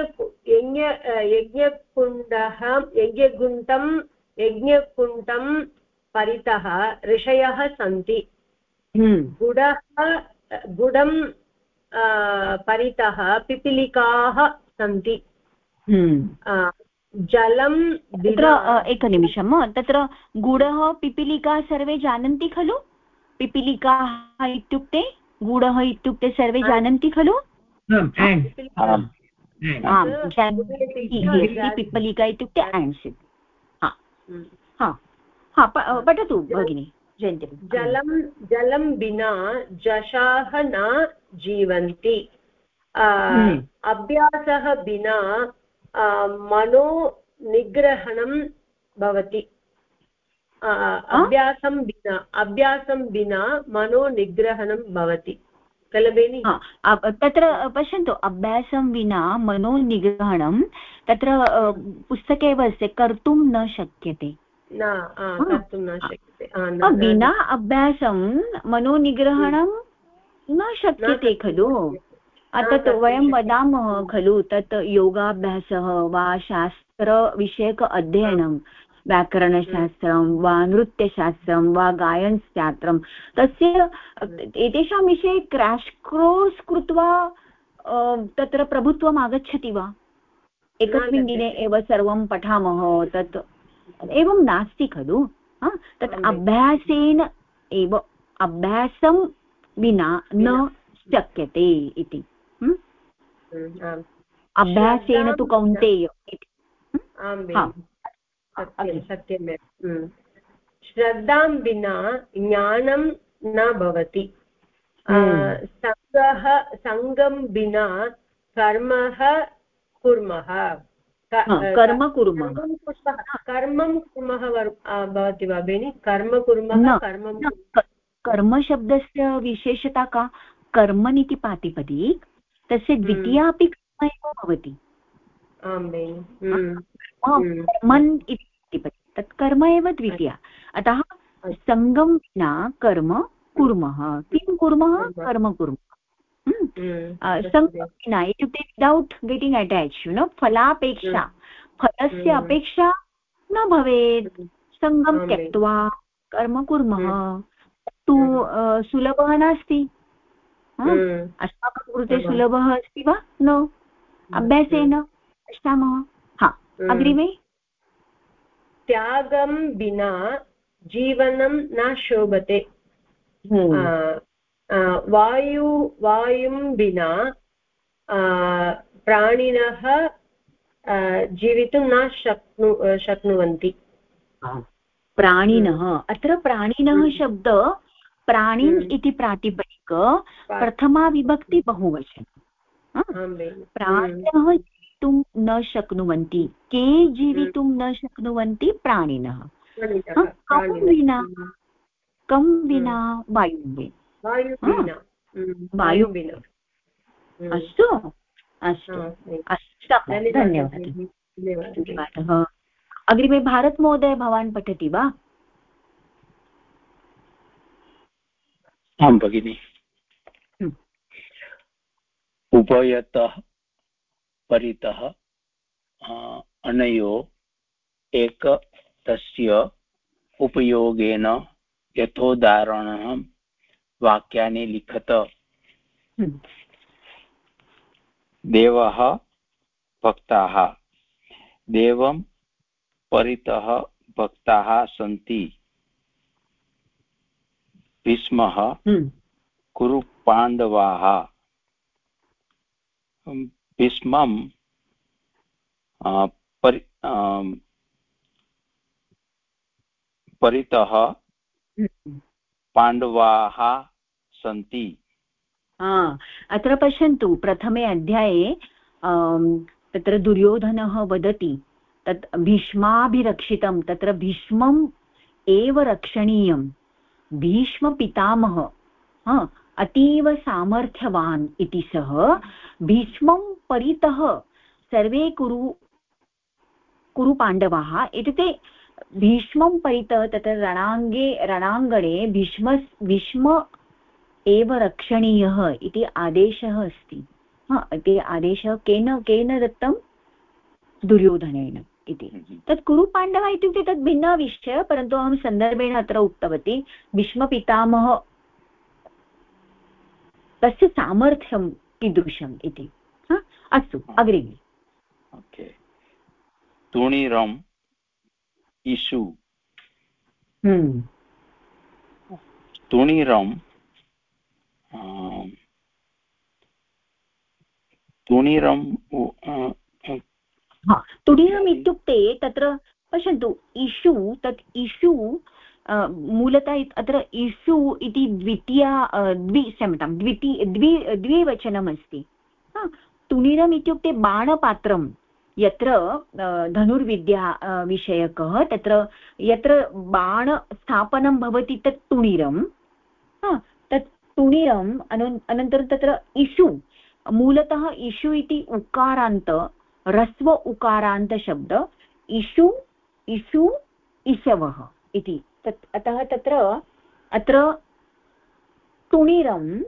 यज्ञ यज्ञकुण्डः यज्ञकुण्डं यज्ञकुण्डं परितः ऋषयः सन्ति। हम्म, गुडः गुडं परितः पिपीलिकाः सन्ति। हम्म। जलं तत्र एकनिमिषं। तत्र गुडः पिपीलिका सर्वे जानन्ति खलु पिपीलिकाः इत्युक्ते गुडः इत्युक्ते सर्वे जानन्ति खलु आम्। पिप्पलिका इत्युक्ते हा हम्म। हा हा अ, पठतु भगिनि जयन्ति जलं जलं विना जशाः न जीवन्ति हम्म। अभ्यासः विना मनोनिग्रहणं भवति। अभ्यासं विना अभ्यासं विना मनोनिग्रहणं भवति। खलु बेनि? तत्र पश्यन्तु अभ्यासं विना मनोनिग्रहणं तत्र पुस्तके एव अस्ति कर्तुं न शक्यते। विना अभ्यासं मनोनिग्रहणं न शक्यते खलु। तत् वयं वदामः खलु तत् योगाभ्यासः वा शास्त्रविषयक अध्ययनं व्याकरणशास्त्रं वा नृत्यशास्त्रं वा गायनशास्त्रं तस्य एतेषां विषये क्राश् कोर्स् कृत्वा तत्र प्रभुत्वम् आगच्छति वा? एकस्मिन् दिने एव सर्वं पठामः तत् एवं नास्ति खलु तत् अभ्यासेन एव अभ्यासं विना न शक्यते इति। अभ्यासेन तु कौन्तेय इति सत्यमेव श्रद्धां विना ज्ञानं न भवति सङ्गः सङ्गं विना कर्मः कुर्मः कर्म कुर्मः कर्मं कुर्मः भवति वा बेनि कर्म कुर्मः कर्मं कर्मशब्दस्य विशेषता का कर्मनिति पातिपदी तस्य द्वितीया अपि कर्म एव भवति। आं बेनि कर्मन् इति तत् कर्म एव द्वितीया। अतः सङ्गं विना कर्म कुर्मः। किं कुर्मः? कर्म। कुर्मः सङ्गं विना इत्युक्ते without getting attach you know फलापेक्षा। फलस्य अपेक्षा न भवेत्। सङ्गं त्यक्त्वा कर्म कुर्मः। तु सुलभः नास्ति। अस्माकं कृते सुलभः अस्ति वा? न. अभ्यासेन पश्यामः. अग्रिमे? त्यागं विना जीवनं न शोभते. वायु वायुं विना प्राणिनः जीवितुं न शक्नु शक्नुवन्ति. प्राणिनः. अत्र प्राणिनः शब्द प्राणिन् इति प्रातिपदिक प्रथमा विभक्ति बहुवचन। प्राणिनः जीवितुं न शक्नुवन्ति। के जीवितुं न शक्नुवन्ति? प्राणिनः। कं विना कं विना वायुं वायु विना अस्तु। अस्तु। अस्तु धन्यवादः। अग्रिमे भारतमहोदय भवान् पठति वा? आं भगिनि। उभयतः परितः अनयो एक तस्य उपयोगेन यथोदाहरणं वाक्यानि लिखत हम्म। देवः भक्ताः देवं परितः भक्ताः सन्ति भीष्मः हम्म। कुरुपाण्डवाः भीष्मं परि परितः पाण्डवाः सन्ति अत्र पश्यन्तु प्रथमे अध्याये तत्र दुर्योधनः वदति तत् भीष्माभिरक्षितं तत्र भीष्मम् एव रक्षणीयं भीष्मपितामह अतीव सामर्थ्यवान् इति सः भीष्मं परितः सर्वे कुरु कुरुपाण्डवाः इत्युक्ते भीष्मं परितः तत्र रणाङ्गे रणाङ्गणे भीष्म भीष्म एव रक्षणीयः इति आदेशः अस्ति। इति आदेशः केन केन दत्तं? दुर्योधनेन इति। तत् कुरुपाण्डवः इत्युक्ते तद् भिन्नः विषयः परन्तु अहं सन्दर्भेण अत्र उक्तवती भीष्मपितामह तस्य सामर्थ्यं कीदृशम् इति? अस्तु अग्रिमे ओके। तुणिरम् इषु तुणिरं तुणिरं तुणिरम् इत्युक्ते तत्र पश्यन्तु इषु तत् इषु मूलतः अत्र इषु इति द्वितीया द्वि क्षम्यतां द्विती द्वि द्विवचनमस्ति तुणिरम् इत्युक्ते बाणपात्रं यत्र धनुर्विद्या विषयकः तत्र यत्र बाणस्थापनं भवति तत् तुणिरं तत् तुणिरम् अनु अनन्तरं तत्र इषु मूलतः इषु इति उकारान्त ह्रस्व उकारान्तशब्द इषु इषु इषवः इति तत् अतः तत्र अत्र तुणिरम्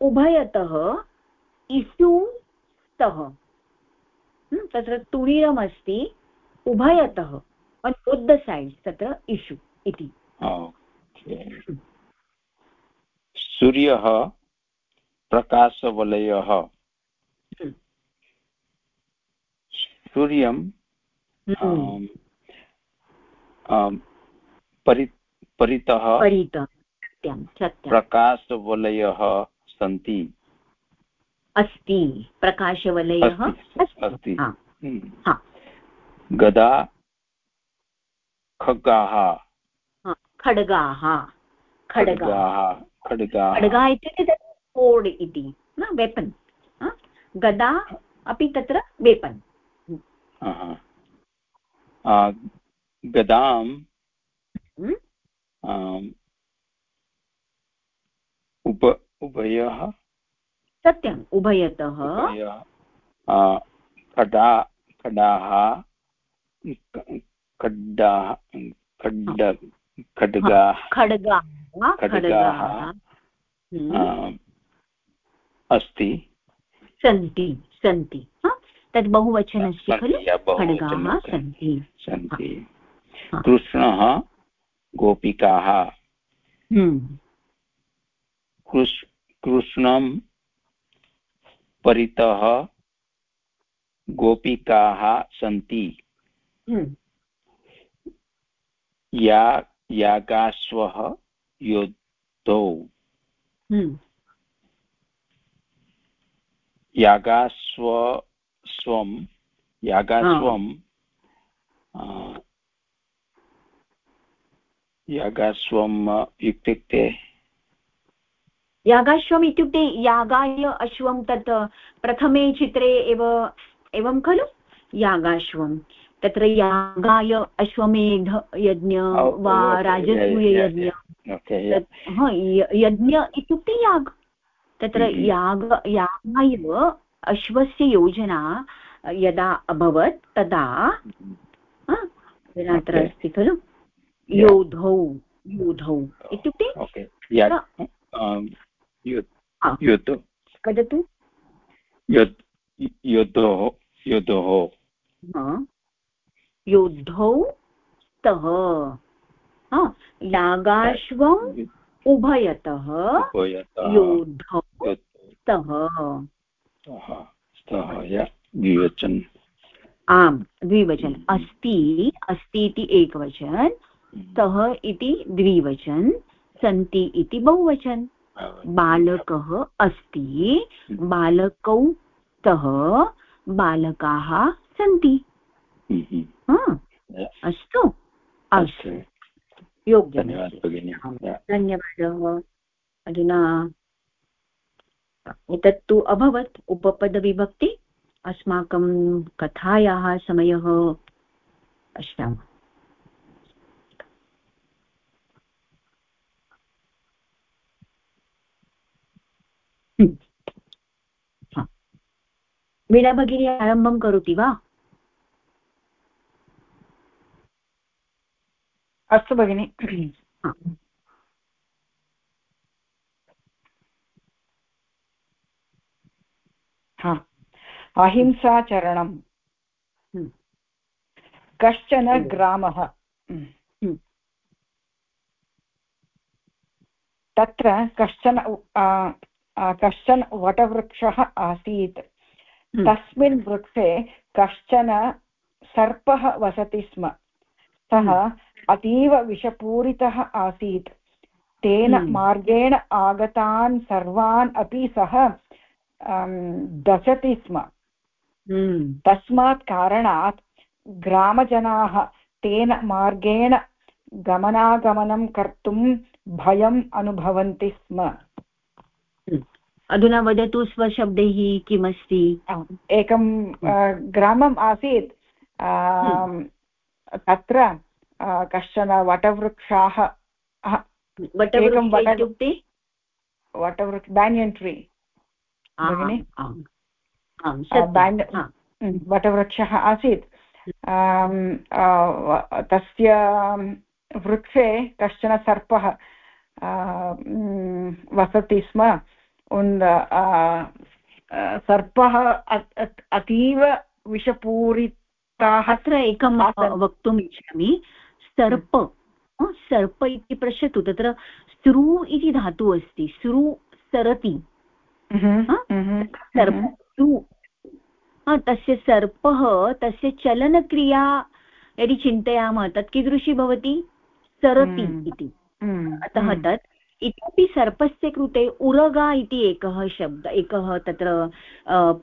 उभयतः इषु स्तः। तत्र तुणीरमस्ति उभयतः the sides तत्र इषु इति। सूर्यः प्रकाशवलयः। सूर्यं। परि परितः प्रकाशवलयः सन्ति। अस्ति प्रकाशवलयः अस्ति हम्म। गदा खड्गाः खड्गाः। खड्गाः खड्गाः। खड्गा इत्युक्ते तत् कोड् इति वेपन् गदा अपि तत्र वेपन्। गदां। उप उभयः। सत्यम् उभयतः। खडा खडाः खड्डाः खड्ड खड्गाः खड्गाः खड्गाः। अस्ति। सन्ति सन्ति। तद् बहुवचनस्य खलु? खड्गाः सन्ति। सन्ति। कृष्णः गोपिकाः हम्म। कृष्णं परितः गोपिकाः सन्ति हम्म। या यागाश्वः योद्धौ हम्म। यागाश्व स्वं यागाश्वं यागाश्वम् इत्युक्ते? यागाश्वम् इत्युक्ते यागाय अश्वं तत् प्रथमे चित्रे एव एवं खलु? यागाश्वं तत्र यागाय अश्वमेध यज्ञ वा राजसूययज्ञ यज्ञ। इत्युक्ते याग। तत्र हम्म। याग यागाय अश्वस्य योजना यदा अभवत् तदा अत्र अस्ति खलु? योधौ योधौ इत्युक्ते वदतु. योद्धोः स्तः यागाश्वम् उभयतः. योद्धौ स्तः द्विवचन. आम् द्विवचन. अस्ति अस्ति इति एकवचन. स्तः इति द्विवचन सन्ति इति बहुवचन। बालकः अस्ति बालकौ स्तः बालकाः सन्ति। अस्तु। अस्तु। योग्यं धन्यवादः अधुना एतत्तु अभवत् उपपदविभक्ति। अस्माकं कथायाः समयः पश्यामः वीणा भगिनी आरम्भं करोति वा? अस्तु भगिनि। हा। अहिंसाचरणं। हम्म। कश्चन ग्रामः। हम्म। तत्र कश्चन कश्चन वटवृक्षः आसीत्। हम्म। तस्मिन् वृक्षे कश्चन सर्पः वसति स्म। सः अतीव विषपूरितः आसीत्। तेन मार्गेण आगतान् सर्वान् अपि सः दशति स्म। तस्मात् कारणात् ग्रामजनाः तेन मार्गेण गमनागमनं कर्तुं भयम् अनुभवन्ति स्म। अधुना वदतु स्वशब्दैः किमस्ति? एकं ग्रामम् आसीत्। हम्म। तत्र कश्चन वटवृक्षाः इत्युक्ते? वटवृक्ष बेन्यन् ट्री वटवृक्षः आसीत्। तस्य वृक्षे कश्चन सर्पः वसति स्म। अ, सर्पः अतीव विषपूरिताः अत्र एकं वक्तुम् इच्छामि सर्प सर्प इति पश्यतु तत्र स्रु इति धातुः अस्ति स्रु सरति सर्प स्रु तस्य सर्पः तस्य चलनक्रिया यदि चिन्तयामः तत् कीदृशी भवति सरति। इति अतः तत् इतोपि सर्पस्य कृते उरगा इति एकः शब्द एकः तत्र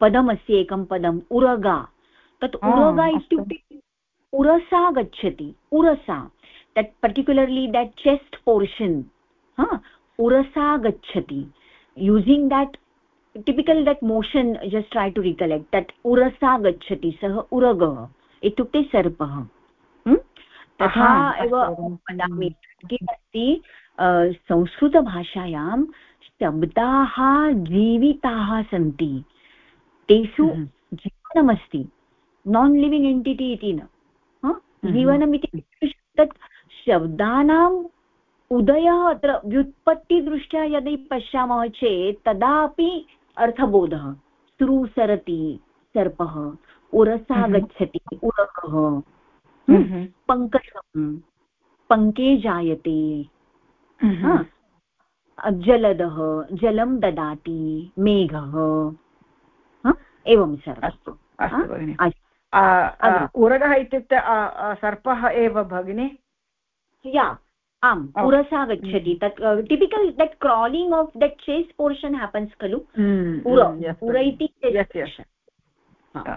पदमस्ति एकं पदम् उरगा। तत् उरगा। इत्युक्ते उरसा गच्छति Ursa. That particularly that chest portion हा उरसा गच्छति। Using that typical that motion just try to recollect that Ursa गच्छति सः उरगः इत्युक्ते सर्पः। तथा एव। वदामि। किमस्ति? संस्कृतभाषायां शब्दाः जीविताः सन्ति तेषु हम्म। जीवनमस्ति नान् लिविङ्ग् एण्टिटि इति न हा? जीवनमिति तत् शब्दानाम् उदयः अत्र व्युत्पत्तिदृष्ट्या यदि पश्यामः चेत् तदापि अर्थबोधः स्रु सरति सर्पः उरसा हम्म। गच्छति उरकः हम्म, पङ्कजं पङ्के जायते हम्म? जलदः जलं ददाति मेघः हा? एवं सर्वम् अस्तु अस्तु भगिनि। उरगः इत्युक्ते सर्पः एव भगिनि? या आम्. उरसा गच्छति तत् typical that crawling of that chest portion happens खलु? उर उर इति Yes, yes.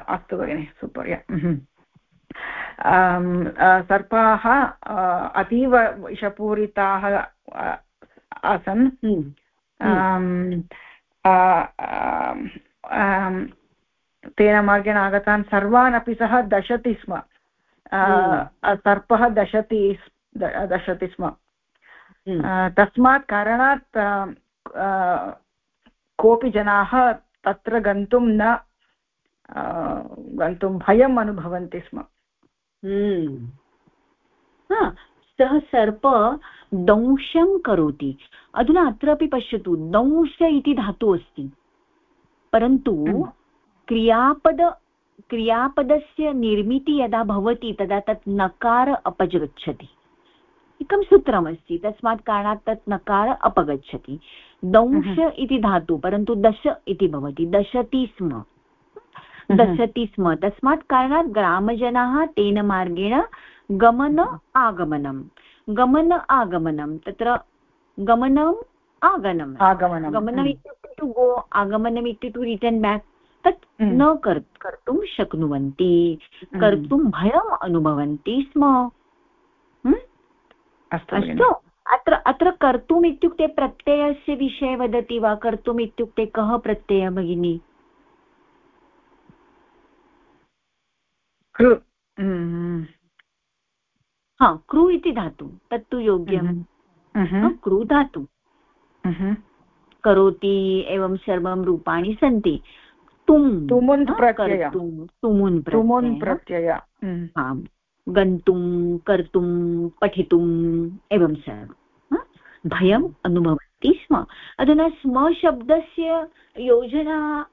अस्तु भगिनि सूपर् सर्पाः अतीव विषपूरिताः आसन्। हम्म, आम्, तेन मार्गेण आगतान् सर्वान् अपि सः दशति स्म। आ, सर्पः दशति दशति स्म। हम्म, तस्मात् कारणात् कोऽपि जनाः तत्र गन्तुं न गन्तुं भयम् अनुभवन्ति स्म। हम्म। सः सर्प दंशं करोति. अधुना अत्रापि पश्यतु दंश इति धातुः अस्ति. परन्तु। क्रियापद क्रियापदस्य निर्मिति यदा भवति तदा तत् नकार अपगच्छति एकं सूत्रमस्ति तस्मात् कारणात् तत् नकार अपगच्छति. दंश इति धातु परन्तु दश इति भवति. दशति स्म. दशति स्म तस्मात् कारणात् ग्रामजनाः तेन मार्गेण गमन आगमनं। गमन आगमनं। तत्र गमनम् आगमनम्। आगमनं गमनम् इत्युक्ते टु गो आगमनम् इत्युक्ते टु रिटर्न् बेक् तत्। न कर् कर्तुं शक्नुवन्ति। कर्तुं भयम् अनुभवन्ति स्म? अस्तु भगिनि। अस्तु अत्र अत्र कर्तुम् इत्युक्ते प्रत्ययस्य विषये वदति वा? कर्तुम् इत्युक्ते कः प्रत्ययः भगिनी? कृ हा क्रू इति धातु तत्तु योग्यं हम्म, हा, हम्म, क्रू धातु। हम्म। करोति एवं सर्वं रूपाणि सन्ति। तुम् तुमुन् हा, तुमुन् तुमुन् प्रत्यय आम् गन्तुं कर्तुं पठितुम् एवं सर्वं। भयम् अनुभवन्ति स्म। अधुना स्म शब्दस्य योजना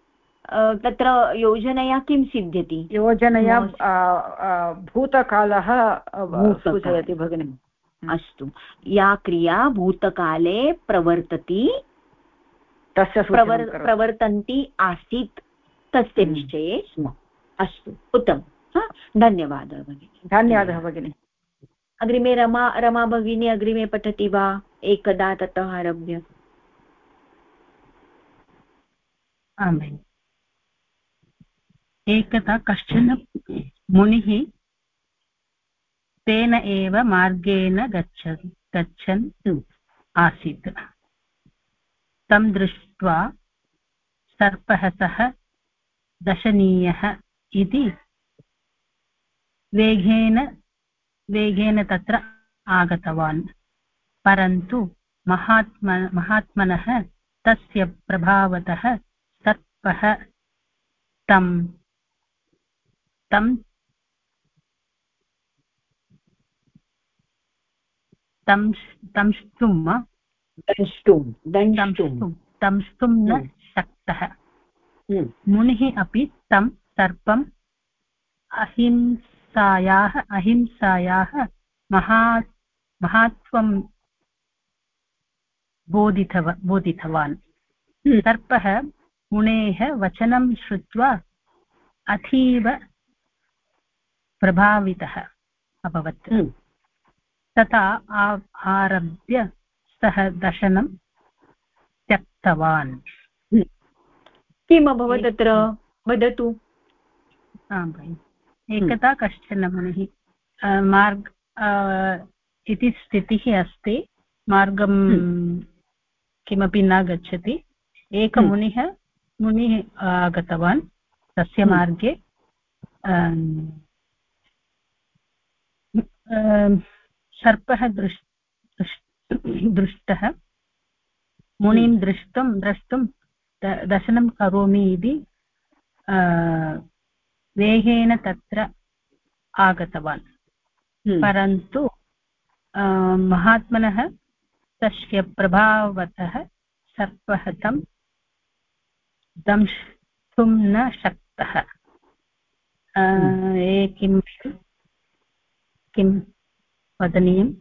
तत्र योजनया किं सिद्ध्यति? योजनया आ, आ, भूतकालः सूचयति भगिनि। अस्तु। या क्रिया भूतकाले प्रवर्तति तस्य प्रवर्। प्रवर्तन्ति आसीत् तस्य हम्म। निश्चये स्म। अस्तु। उत्तमं। हा? धन्यवादः भगिनि। धन्यवादः भगिनि। अग्रिमे रमा रमा भगिनी अग्रिमे पठति वा? एकदा ततः आरभ्य। आम् भगिनि। एकदा कश्चन मुनिः तेन एव मार्गेण गच्छन् गच्छन् आसीत्। तं दृष्ट्वा सर्पः सः दशनीयः इति वेगेन वेगेन तत्र आगतवान्। परन्तु महात्म, महात्मनः तस्य प्रभावतः सर्पः तं तं तं दंष्टुं दंष्टुं दंष्टुं दंष्टुं न हम्म। शक्तः। मुनिः अपि तं सर्पम् अहिंसायाः अहिंसायाः महा महात्वं बोधितव बोधितवान्। सर्पः मुनेः वचनं श्रुत्वा अतीव प्रभावितः अभवत्। तथा आरभ्य सः दशनं त्यक्तवान्। किम् अभवत् तत्र वदतु। आं भगिनि। एकदा कश्चन मुनिः मार्ग इति स्थितिः अस्ति। मार्गं किमपि न गच्छति। एकमुनिः मुनिः आगतवान् तस्य मार्गे। सर्पः दृष् दृष्टः मुनिं दृष्टुं द्रष्टुं दर्शनं करोमि इति वेगेन तत्र आगतवान् हम्म। परन्तु महात्मनः तस्य प्रभावतः सर्पः तं दंष्टुं न शक्तः हम्म। किं किं वदनीयम्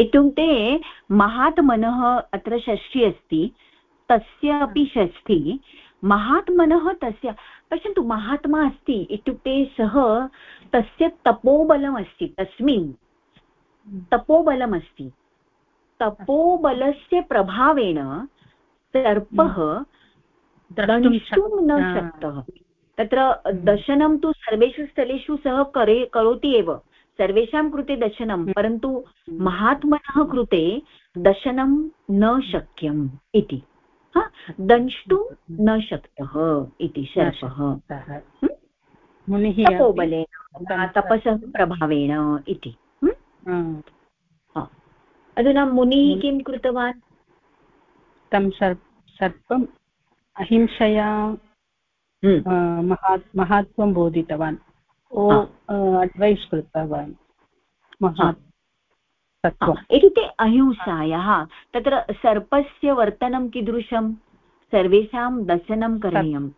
इत्युक्ते महात्मनः अत्र षष्ठी अस्ति तस्य अपि षष्ठी। महात्मनः तस्य पश्यन्तु महात्मा अस्ति इत्युक्ते सः तस्य तपोबलमस्ति तस्मिन् तपोबलमस्ति। तपोबलस्य प्रभावेण सर्पः द्रष्टुं न शक्तः। तत्र दशनं तु सर्वेषु स्थलेषु सः करे करोति एव। सर्वेषां कृते दशनं हम्म। परन्तु महात्मनः कृते दशनं न शक्यम् इति। दंष्टुं न शक्तः इति सर्पः। हम्म? तपोबलेन तपसः प्रभावेण इति। हम्म? अधुना मुनिः किं कृतवान्? तं सर्पम् अहिंसया महात्वं बोधितवान्। ओ अड्वैस् कृतवान् इत्युक्ते अहिंसायाः तत्र सर्पस्य वर्तनं कीदृशं सर्वेषां दर्शनं करणीयं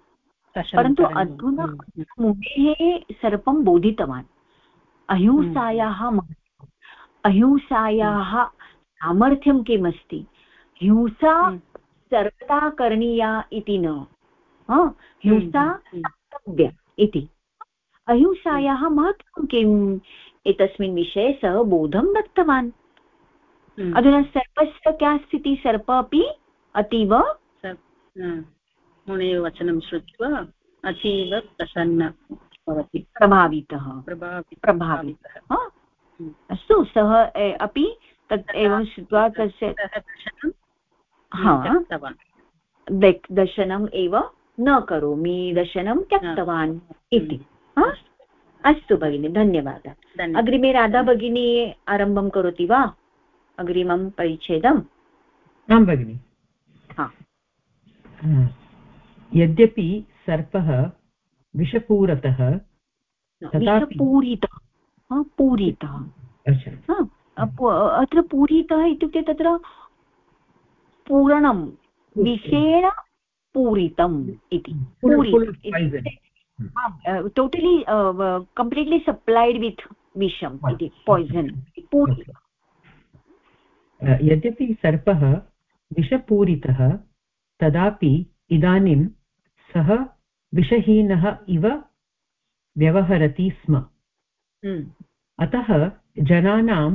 परन्तु अधुना मुनेः सर्पं बोधितवान् अहिंसायाः अहिंसायाः सामर्थ्यं किमस्ति हिंसा सर्वदा करणीया इति न हिंसा कर्तव्या इति अहिंसायाः महत्त्वं किम्? एतस्मिन् विषये सः बोधं दत्तवान्। हम्म। अधुना सर्पस्य क्या स्थितिः? सर्प अपि अतीव मुनेः वचनं श्रुत्वा अतीव प्रसन्न भवति। प्रभावितः। प्रभावितः। हम्म। अस्तु सः अपि तत् एवं श्रुत्वा तस्य दर्शनम् एव न करोमि। दर्शनं त्यक्तवान् इति। अस्तु भगिनि धन्यवादः। अग्रिमे राधा भगिनी आरम्भं करोति वा? अग्रिमं परिच्छेदम् आं भगिनि। यद्यपि सर्पः विषपूरतः पूरितः। पूरितः अत्र पूरितः इत्युक्ते तत्र पूरणं विषेण पूरितम् इति। टोटलि कम्प्लीट्लि सप्लैड् वित् विषम् इति पाय्सन् यद्यपि सर्पः विषपूरितः तदापि इदानीं सः विषहीनः इव व्यवहरति स्म। Hmm. अतः जनानां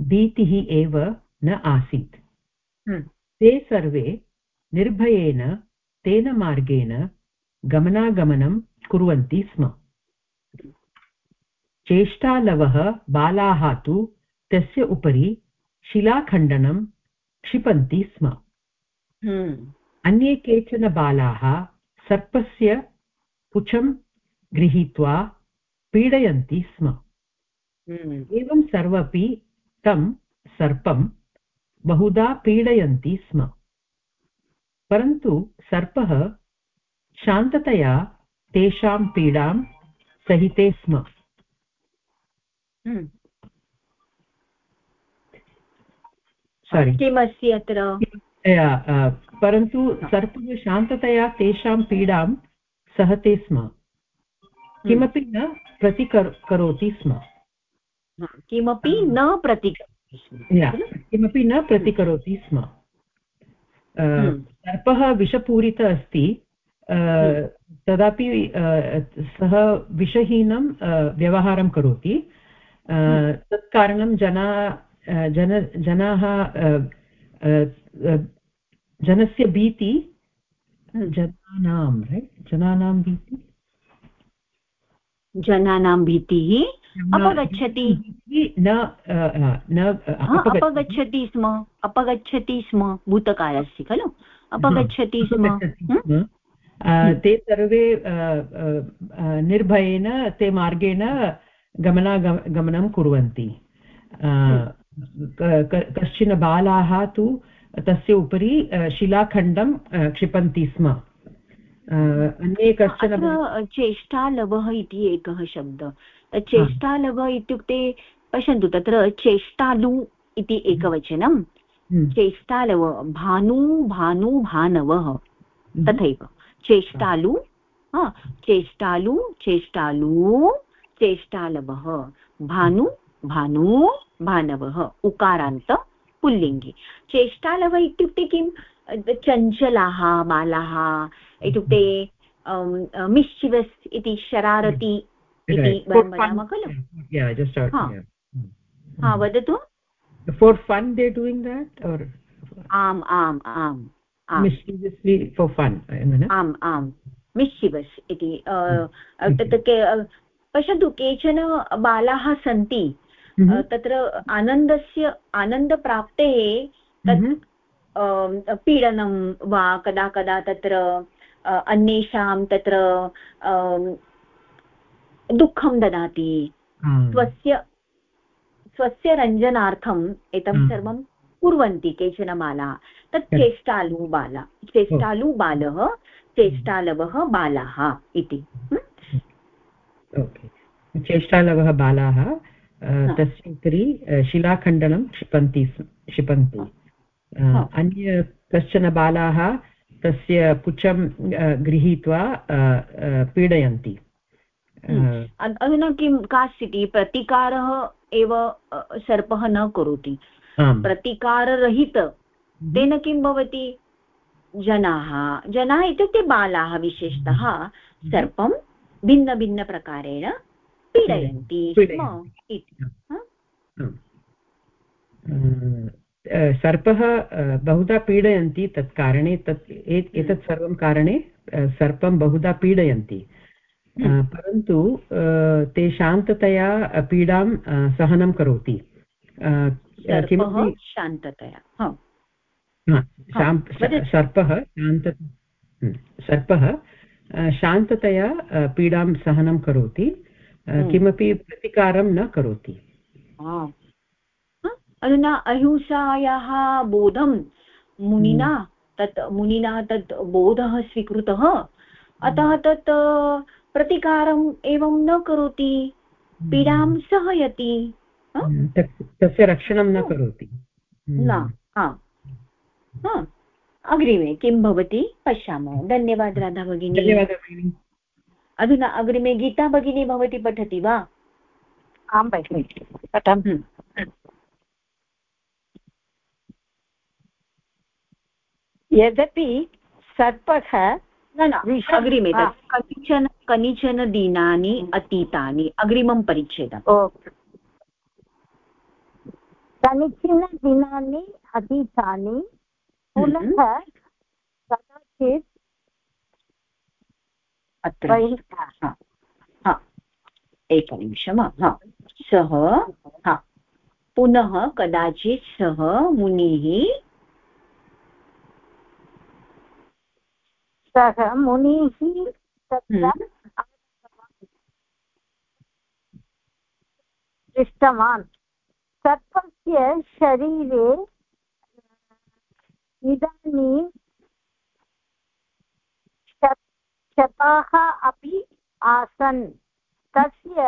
भीतिः एव न आसीत्। Hmm. ते सर्वे निर्भयेन तेन मार्गेण गमनागमनं कुर्वन्ति स्म चेष्टालवः बालाः तु तस्य उपरि शिलाखण्डनं क्षिपन्ति स्म hmm. अन्ये केचन बालाः सर्पस्य पुच्छं गृहीत्वा पीडयन्ति स्म hmm. एवं सर्वपि तं सर्पं बहुधा पीडयन्ति स्म परन्तु सर्पः शान्ततया तेषां पीडां सहिते स्म। सारि किमस्ति अत्र? परन्तु सर्पः शान्ततया तेषां पीडां सहते स्म। किमपि न प्रतिकर् करोति स्म। किमपि न प्रतिकरोति किमपि न प्रतिकरोति स्म। सर्पः विषपूरित अस्ति। तदापि सः विषहीनं व्यवहारं करोति। तत् कारणं जना जन जनाः जनस्य भीति जनानां रैट् जनानां भीति? जनानां भीतिः? अपगच्छति। न न अपगच्छति। स्म। अपगच्छति स्म। भूतकालस्य खलु? अपगच्छति स्म। ते सर्वे निर्भयेन ते मार्गेण गमनागमनं कुर्वन्ति। कश्चन बालाः तु तस्य उपरि शिलाखण्डं क्षिपन्ति स्म। अन्ये कश्चन चेष्टालवः इति एकः शब्दः। चेष्टालवः इत्युक्ते पश्यन्तु तत्र चेष्टालु इति एकवचनं। हम्म। चेष्टालव भानु भानु भानवः। हम्म। तथैव। चेष्टालु चेष्टालु चेष्टालु चेष्टालवः भानु भानु भानवः उकारान्त पुल्लिङ्गे। चेष्टालव इत्युक्ते किं चञ्चलाः बालाः इत्युक्ते मिश्चिवस् इति शरारति इति वयं वदामः खलु? हा वदतु। For fun they're doing that or? आम् आम् आम्। Mischievously for fun आम् आम् मिश्चिवस् इति तत् पश्यन्तु केचन बालाः सन्ति तत्र आनन्दस्य आनन्दप्राप्तेः तत् पीडनं वा कदा कदा तत्र अन्येषां तत्र दुःखं ददाति स्वस्य स्वस्य रञ्जनार्थम् एतं सर्वं कुर्वन्ति केचन बालाः तत् चेष्टालु बाला चेष्टालु बालः चेष्टालवः बालाः इति। चेष्टालवः बालाः तस्य उपरि शिलाखण्डनं क्षिपन्ति क्षिपन्ति। अन्य कश्चन बालाः तस्य पुच्छं गृहीत्वा पीडयन्ति। अधुना किं का स्थितिः प्रतिकारः एव सर्पः न करोति। प्रतिकाररहित तेन किं भवति? जनाः। जनाः इत्युक्ते बालाः विशेषतः हम्म। सर्पं भिन्नभिन्नप्रकारेण पीडयन्ति स्म इति। सर्पः बहुधा पीडयन्ति तत् कारणे तत् एतत् सर्वं कारणे सर्पं बहुधा पीडयन्ति। हम्म। परन्तु ते शान्ततया पीडां सहनं करोति। किमपि शान्ततया। सर्पः शान्त हम्म, सर्पः शान्ततया पीडां सहनं करोति हम्म। किमपि प्रतिकारं न करोति। अधुना अहिंसायाः बोधं मुनिना तत् मुनिना तत् बोधः स्वीकृतः अतः तत् प्रतिकारम् एवं न करोति पीडां हम्म। सहयति हम्म, तस्य रक्षणं न करोति। न हम्म। अग्रिमे किं भवति? पश्यामः। धन्यवादः राधा भगिनी। धन्यवादः भगिनी। अधुना अग्रिमे गीता भगिनी भवती पठति वा? आं भगिनि पठामि। यद्यपि सर्पः न न अग्रिमे कनिचन कनिचन दिनानि अतीतानि। अग्रिमं परिच्छेदम्। कनिचन दिनानि अतीतानि पुनः हम्म। कदाचित् अत्र एकनिमिषं हा सः हा पुनः कदाचित् सः मुनिः सः मुनिः तत्र हम्म। दृष्टवान् सर्पस्य शरीरे इदानीं शताः अपि आसन्। तस्य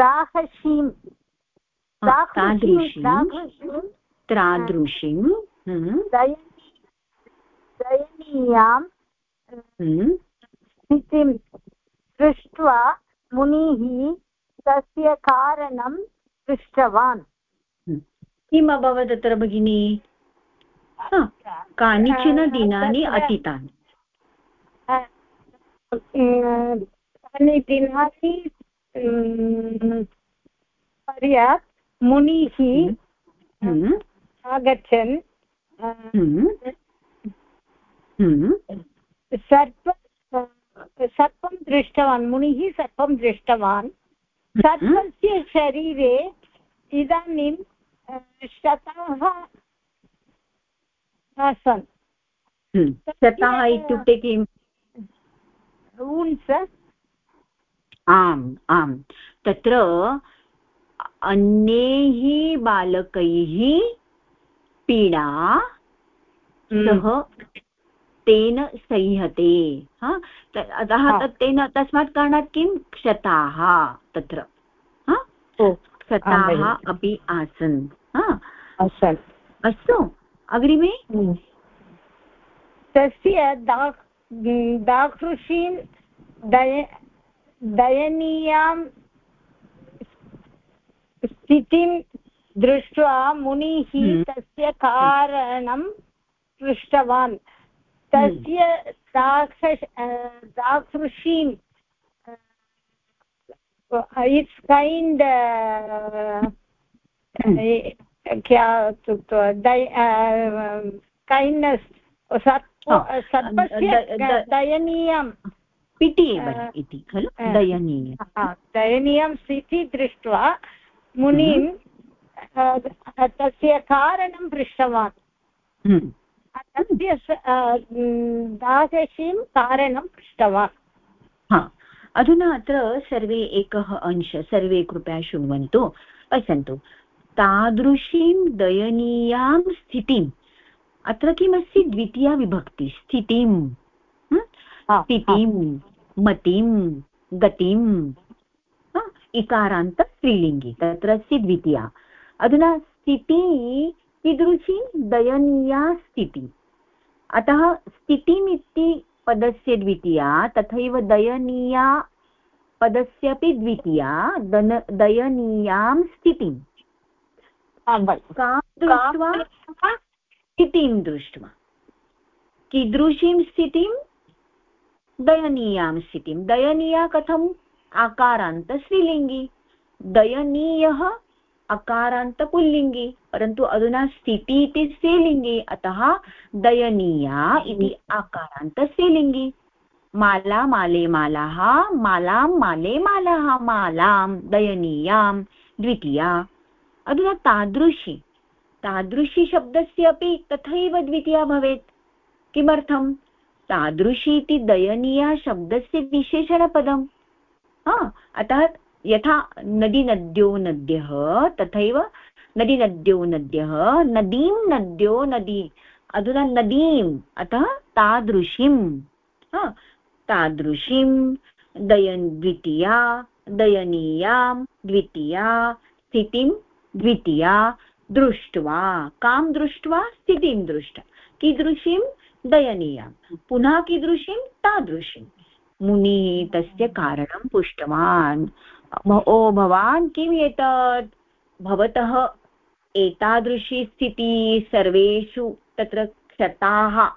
दाहशीं तादृशीं। हम्म, दयनी दयनीयां हम्म, स्थितिं दृष्ट्वा मुनिः तस्य कारणं पृष्टवान् किम् अभवत् तत्र भगिनी? हा, कानिचन दिनानि अतीतानि। तानि दिनानि पर्याप् मुनिः हम्म, आगच्छन्। हम्म, हम्म, सर्प सर्पं दृष्टवान् मुनिः सर्पं दृष्टवान्। सर्पस्य शरीरे इदानीं शताः आसन्। हम्म. शताः इत्युक्ते किम्? ऊन्स् आम् आम्। तत्र अन्यैः बालकैः पीडा सः तेन सह्यते हा? अतः तेन तस्मात् कारणात् किं? क्षताः तत्र हा? क्षताः. अपि आसन्। आसन्। अस्तु अग्रिमे? तस्य दाकृषीं दय दयनीयां स्थितिं दृष्ट्वा मुनिः हम्म. तस्य कारणं पृष्टवान्। तस्य दाक्ष दाकृषीं इट्स् कैण्ड् क्या कैण्ड्नेस् सर्पस्य दयनीयं पिटि इति खलु दयनीय दयनीयं स्थितिः दृष्ट्वा मुनिं तस्य कारणं पृष्टवान्. तस्य दादशीं कारणं पृष्टवान् अधुना अत्र सर्वे एकः अंश सर्वे कृपया शृण्वन्तु। पश्यन्तु तादृशीं दयनीयां स्थितिम् अत्र किमस्ति? द्वितीया विभक्ति स्थितिं स्थितिं मतिं गतिं हा, इकारान्त स्त्रीलिङ्गि तत्र अस्ति द्वितीया। अधुना स्थितिः कीदृशी दयनीया स्थितिः अतः स्थितिमिति पदस्य द्वितीया तथैव दयनीया पदस्यपि द्वितीया दन दयनीयां स्थितिं। आं भगिनि। कां दृष्ट्वा? स्थितिं दृष्ट्वा। कीदृशीं स्थितिं? दयनीयां स्थितिं। दयनीया कथम्? आकारान्त स्त्रीलिङ्गि दयनीयः अकारान्त पुल्लिङ्गि परन्तु अधुना स्थिति इति स्त्रीलिङ्गि अतः दयनीया इति आकारान्त स्त्रीलिङ्गि माला माले मालाः मालां माले मालाः मालां दयनीयां द्वितीया। अधुना तादृशी तादृशी शब्दस्य अपि तथैव द्वितीया भवेत्। किमर्थं? तादृशी इति दयनीया शब्दस्य विशेषणपदम्। हा अतः यथा नदीनद्यो नद्यः तथैव नदीनद्यो नद्यः नदीं नद्यो नदी। अधुना नदीम् अतः तादृशीं। हा, तादृशीं, दयन् द्वितीया, दयनीयां द्वितीया, स्थितिं द्वितीया, दृष्ट्वा। कां दृष्ट्वा? स्थितिं दृष्ट्वा। कीदृशीं? दयनीयां। पुनः कीदृशीं? तादृशीं। मुनिः तस्य कारणं पुष्टवान्। ओ भवान् किम् एतत्? भवतः एतादृशी स्थितिः सर्वेषु तत्र क्षताः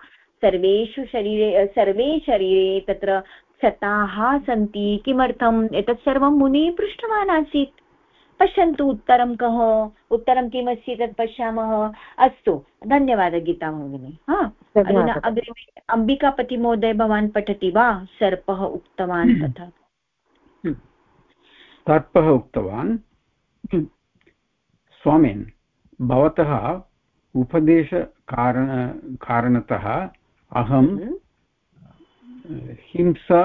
सर्वेषु शरीरे सर्वे शरीरे तत्र क्षताः सन्ति किमर्थम्? एतत् सर्वं मुनिः पृष्टवान् आसीत्। पश्यन्तु उत्तरं कः? उत्तरं किमस्ति तत् पश्यामः? अस्तु धन्यवादः गीता भगिनी हा अधुना। अग्रिमे अम्बिकापतिमहोदय भवान् पठति वा? सर्पः उक्तवान् तथा। सर्पः उक्तवान्। हम्म, स्वामिन्। भवतः उपदेशकारण कारणतः अहं हम्म, हिंसा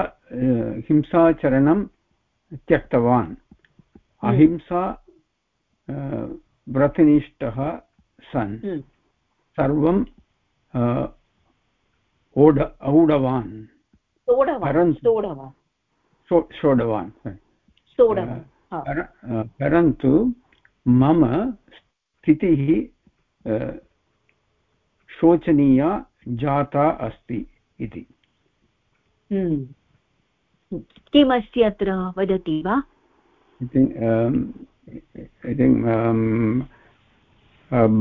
हिंसाचरणं त्यक्तवान्। अहिंसा अ, व्रतनिष्ठः सन्। हम्म, सर्वं ओढ औढवान् सोढवान् परन्तु- मम स्थितिः शोचनीया जाता अस्ति इति। हम्म। किमस्ति अत्र वदति वा?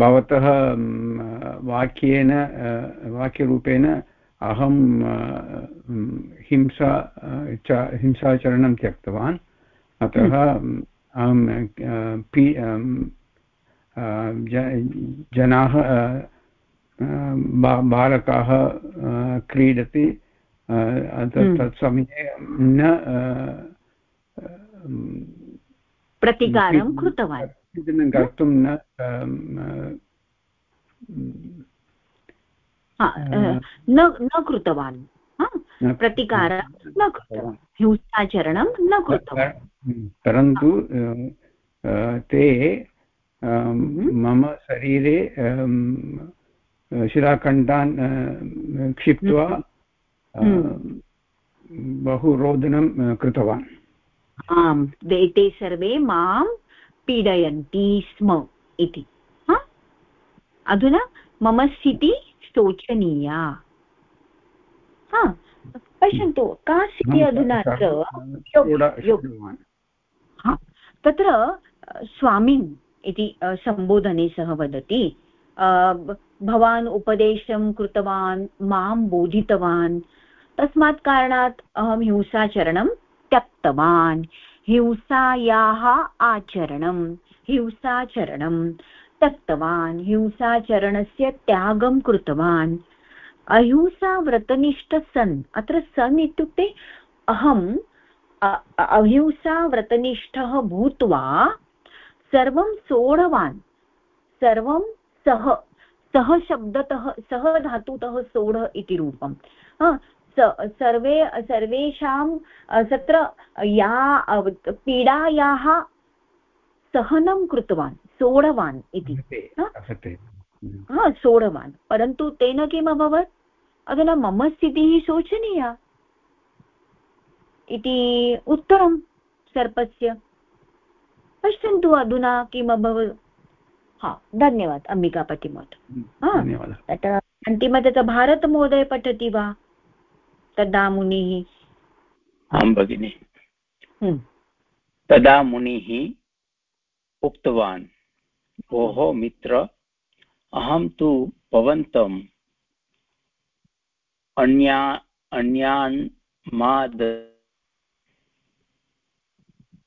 भवतः वाक्येन वाक्यरूपेण अहं हिंसा च हिंसाचरणं त्यक्तवान्। अतः अहं पी जनाः बालकाः क्रीडति हम्म। तत्समये न प्रतिकारं कृतवान्। कर्तुं न न कृतवान्। प्रतिकारं न कृतवान्। हिंसाचरणं न कृतवान्। परन्तु ते मम शरीरे शिलाखण्डान् क्षिप्त्वा बहु रोदनं कृतवान्। आम् ते सर्वे माँ पीडयन्ति स्म इति। अधुना मम स्थितिः शोचनीया। पश्यन्तु का स्थितिः अधुना अत्र? तत्र स्वामिन् इति सम्बोधने सः वदति। भवान् उपदेशं कृतवान्, माँ बोधितवान्, तस्मात् कारणात् अहं हिंसाचरणं त्यक्तवान्। हिंसायाः आचरणं, हिंसाचरणं त्यक्तवान्, हिंसाचरणस्य त्यागं कृतवान्। अहिंसाव्रतनिष्ठ अत्र सन् इत्युक्ते अहम् अहिंसाव्रतनिष्ठः भूत्वा सर्वं सोढवान् सर्वं सः सः शब्दतः सः धातुतः सोढ इति रूपं सर्वे सर्वेषां तत्र या पीडायाः सहनं कृतवान् सोढवान् इति। हा सोढवान्। परन्तु तेन किम् अभवत्? अधुना मम स्थितिः शोचनीया। इति उत्तरं सर्पस्य। पश्यन्तु अधुना किम् अभवत् हा धन्यवाद अम्बिकापतिमहोदय तत्र अन्तिमतः भारतमहोदय पठति वा? तदा मुनिः आं भगिनि. हम्म। तदा मुनिः उक्तवान् भोः मित्र अहं तु भवन्तम् अन्या अन्यान् मा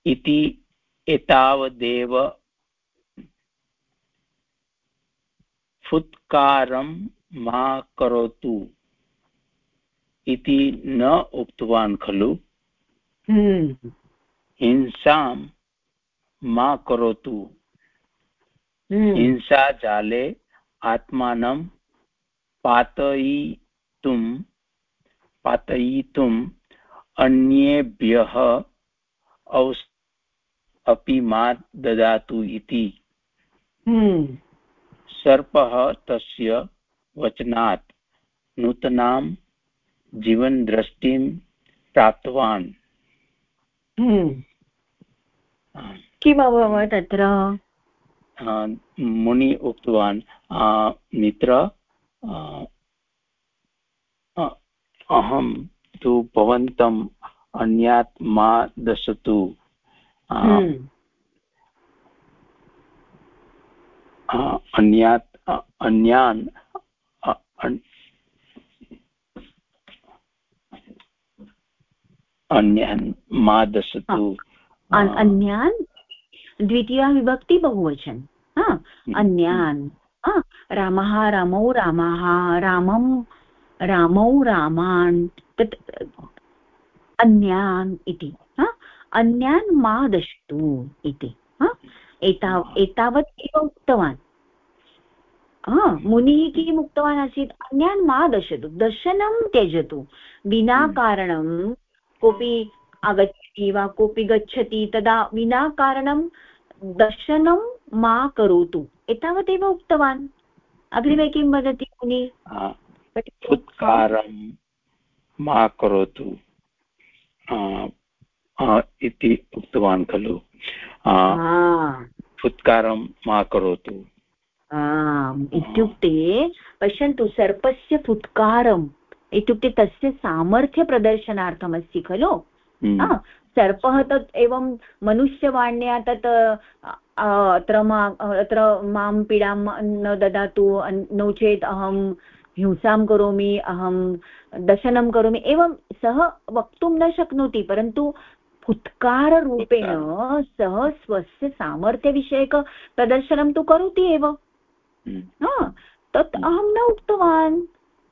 इति एतावदेव फुत्कारं मा करोतु इति न उक्तवान् खलु हम्म। हिंसां मा करोतु हम्म। हिंसाजाले आत्मानं पातयितुं पातयितुम् अन्येभ्यः औस् अपि मा ददातु इति हम्म। सर्पः तस्य वचनात् नूतनां जीवनदृष्टिं प्राप्तवान् हम्म। किम् अभवत् तत्र मुनि उक्तवान् मित्र अहं तु भवन्तम् अन्यात् मा दशतु। अन्यात् अन्यान् अन्यान् मा दशतु अन्यान् द्वितीया विभक्ति बहुवचन। अन्यान् रामः रामौ रामाः रामं रामौ रामान् तत् अन्यान् इति अन्यान् मा दशतु इति। एताव एतावत् एव उक्तवान्। मुनिः किम् उक्तवान् आसीत्? अन्यान् मा दशतु दर्शनं त्यजतु। विना। कारणं कोऽपि आगच्छति वा कोऽपि गच्छति तदा विना कारणं दर्शनं मा करोतु। एतावदेव उक्तवान्। अग्रिमे किं वदति मुनि? उत्कारं मा करोतु। इति उक्तवान् खलु। फुत्कारं मा करोतु। इत्युक्ते पश्यन्तु सर्पस्य फुत्कारम् इत्युक्ते तस्य सामर्थ्यप्रदर्शनार्थमस्ति खलु? हम्म, सर्पः तत् एवं मनुष्यवाण्या तत् अत्र मा अत्र माँ पीडां न ददातु नो चेत् अहं हिंसां करोमि अहं दशनं करोमि एवं सः वक्तुं न शक्नोति परन्तु फुत्काररूपेण सः स्वस्य सामर्थ्यविषयकप्रदर्शनं तु करोति एव। हम्म, तत् अहं न उक्तवान्।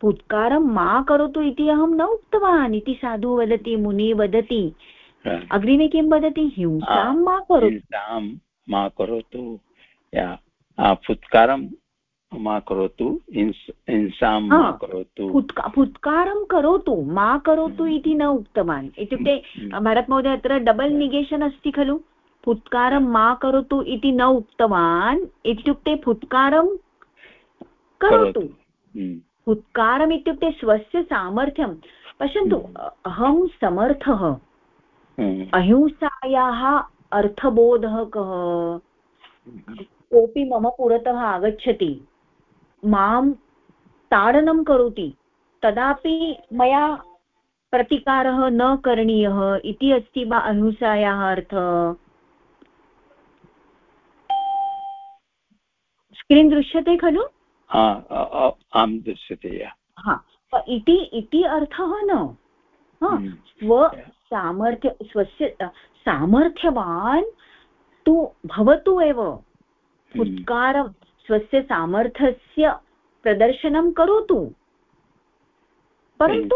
फुत्कारं मा करोतु इति अहं न उक्तवान् इति साधु वदति मुनि वदति। अग्रिमे किं वदति? हिंसां मा करोतु। हिंसां मा करोतु। या फुत्कारं मा करोतु हिंसां मा करोतु। फुत्का फुत्कारं करोतु मा करोतु इति न उक्तवान्। इत्युक्ते हम्म, भरतमहोदय अत्र डबल् निगेशन् अस्ति खलु? फुत्कारं मा करोतु इति न उक्तवान् इत्युक्ते फुत्कारं करोतु। हम्म, फुत्कारम् इत्युक्ते स्वस्य सामर्थ्यं। पश्यन्तु अहं समर्थः। हम्म, अहिंसायाः अर्थबोधः कः कोऽपि मम पुरतः आगच्छति। माँ ताडनं करोति तदापि मया प्रतिकारः न करणीयः इति अस्ति वा अहिंसायाः अर्थः? स्क्रीन् दृश्यते खलु? आं दृश्यते हा इति इति अर्थः न। हम्म, स्वसामर्थ्य स्वस्य सामर्थ्यवान् तु भवतु एव। फुत्कारं स्वस्य सामर्थ्यस्य प्रदर्शनं करोतु। परन्तु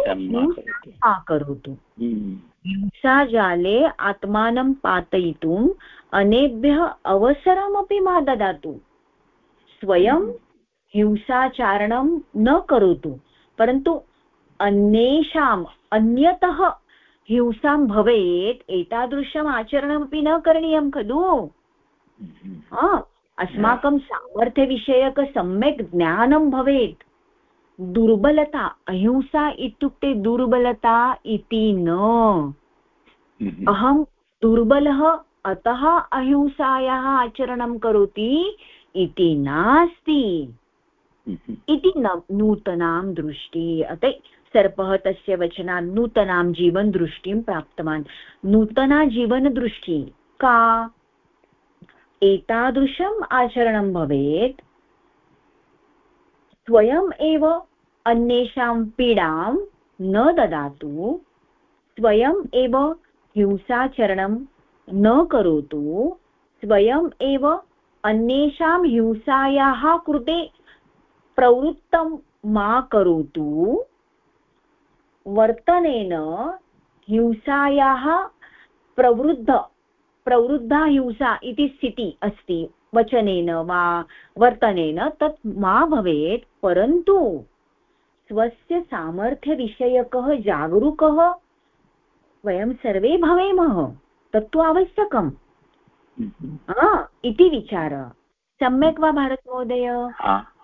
मा करोतु। हम्म, हिंसाजाले आत्मानं पातयितुम् अनेभ्यः अवसरमपि मा ददातु स्वयं हिंसाचारणं न करोतु। परन्तु अन्येषाम् अन्यतः हिंसां भवेत् एतादृशम् आचरणमपि न करणीयं खलु। हम्म, हा, अस्माकं सामर्थ्यविषयक सम्यक् ज्ञानं भवेत्. दुर्बलता अहिंसा इत्युक्ते दुर्बलता इति न. अहं दुर्बलः अतः अहिंसायाः आचरणं करोति इति नास्ति. इति नूतनां दृष्टिः. अत सर्पः तस्य वचनात् नूतनां जीवनदृष्टिं प्राप्तवान्. नूतना जीवनदृष्टिः का? एतादृशम् आचरणं भवेत्। स्वयम् एव अन्येषां पीडां न ददातु। स्वयम् एव हिंसाचरणं न करोतु। स्वयम् एव अन्येषां हिंसायाः कृते प्रवृत्तं मा करोतु। वर्तनेन हिंसायाः प्रवृद्ध प्रवृद्धा हिंसा इति स्थितिः अस्ति वचनेन वा वर्तनेन तत् मा भवेत् परन्तु स्वस्य सामर्थ्यविषयकः जागरूकः वयं सर्वे भवेमः तत्तु आवश्यकम्। हम्म, इति विचारः। सम्यक् वा भारतमहोदय?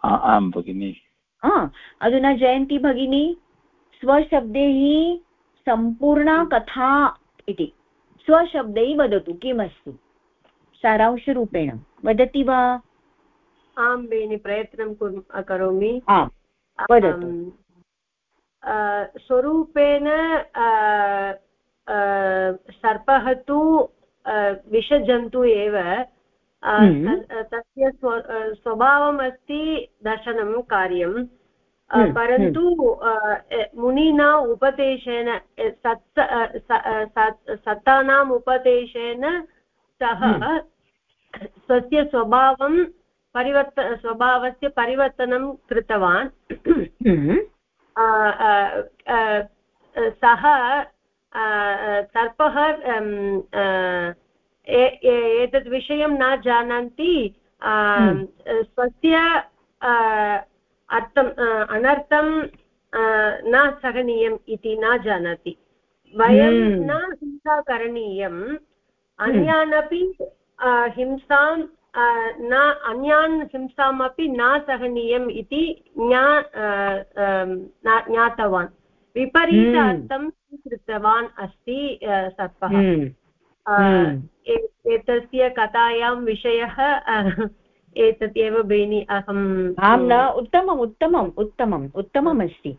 आं भगिनि। अधुना जयन्ती भगिनी स्वशब्दैः सम्पूर्णा कथा इति। स्वशब्दैः वदतु किमस्ति? सारांशरूपेण वदति वा? आं बेनि प्रयत्नं कुर् करोमि। वदतु। स्वरूपेण सर्पः तु विषजन्तु एव हम्म। तस्य स्वभावम् अस्ति दशनं कार्यं परन्तु आ, ए- मुनिना उपदेशेन सत् सत्तानाम् उपदेशेन सः हम्म। स्वस्य स्वभावं परिवर्त स्वभावस्य परिवर्तनं कृतवान् हम्म, सः सर्पः अम्, आ, ए- ए- एतद् विषयं न जानन्ति हम्म। स्वस्य अर्थम् अनर्थं न सहनीयम् इति न जानाति। वयं हम्म। न हिंसा करणीयम् अन्यानपि हिंसां न अन्यान् हिंसामपि न सहनीयम् इति ज्ञा ज्ञातवान्। विपरीत हम्म। अर्थं स्वीकृतवान् अस्ति सर्पः। हम्म, एतस्य कथायां विषयः एतत् एव बेनि अहम् आं न उत्तमम् उत्तमम् उत्तमम् उत्तममस्ति।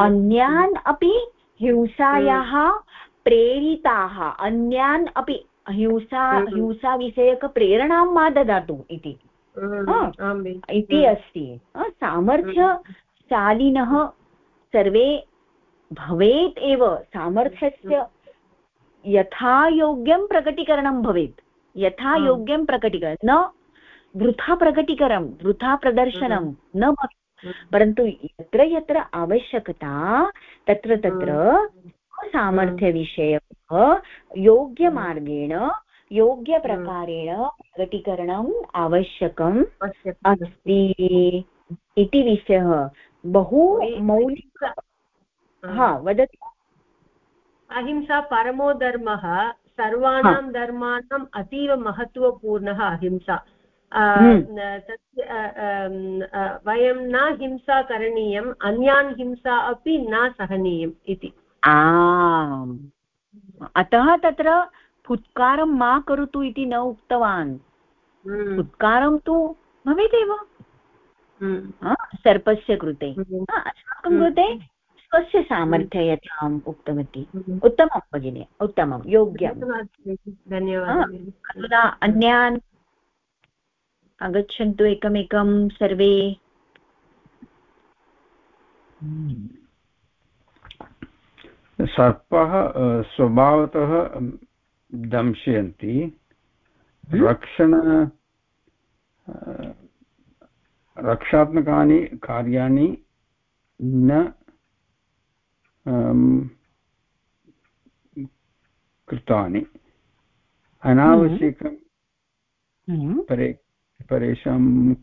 अन्यान् अपि हिंसायाः प्रेरिताः। अन्यान् अपि हिंसा हिंसाविषयकप्रेरणां मा ददातु इति। इति अस्ति। सामर्थ्यशालिनः सर्वे भवेत् एव। सामर्थ्यस्य यथा योग्यं प्रकटीकरणं भवेत्। यथा योग्यं प्रकटीकरणं न वृथा प्रकटीकरणं वृथा प्रदर्शनं न परन्तु यत्र यत्र आवश्यकता तत्र तत्र सामर्थ्यविषयकः योग्यमार्गेण योग्यप्रकारेण प्रकटीकरणम् आवश्यकम् अस्ति इति विषयः। बहु मौलिक हा। वदतु। अहिंसा परमो धर्मः सर्वाणां धर्माणाम् अतीव महत्त्वपूर्णः अहिंसा। तस्य वयं न हिंसा करणीयम् अन्यान् हिंसा अपि न सहनीयम् इति। अतः तत्र फुत्कारं मा करोतु इति न उक्तवान्। फुत्कारं तु भवेदेव सर्पस्य कृते। अस्माकं कृते स्वस्य सामर्थ्य यथा उक्तवती। उत्तमं भगिनि उत्तमं योग्यं धन्यवादः। अधुना अन्यान् आगच्छन्तु एकमेकं सर्वे। सर्पः स्वभावतः दंशयन्ति। हम्म? रक्षण रक्षात्मकानि कार्याणि न कृतानि। अनावश्यकं हम्म। परे परेषां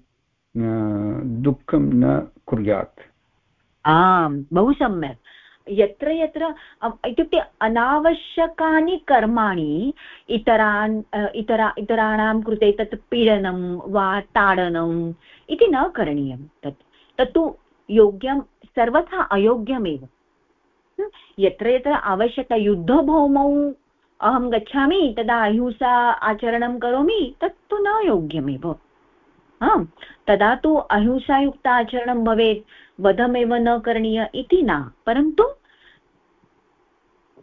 दुःखं न कुर्यात्। आम्, बहु सम्यक्। यत्र यत्र इत्युक्ते अनावश्यकानि कर्माणि इतरान् इतरा, इतराणां कृते तत् पीडनं वा ताडनम् इति न करणीयं। तत्, तत्तु योग्यं, सर्वथा अयोग्यमेव। यत्र यत्र आवश्यकता युद्धभूमौ अहं गच्छामि, तदा अहिंसा आचरणं करोमि, तत्तु न योग्यमेव। आम् तदा तु अहिंसायुक्त आचरणं भवेत् वधमेव न करणीय इति न परन्तु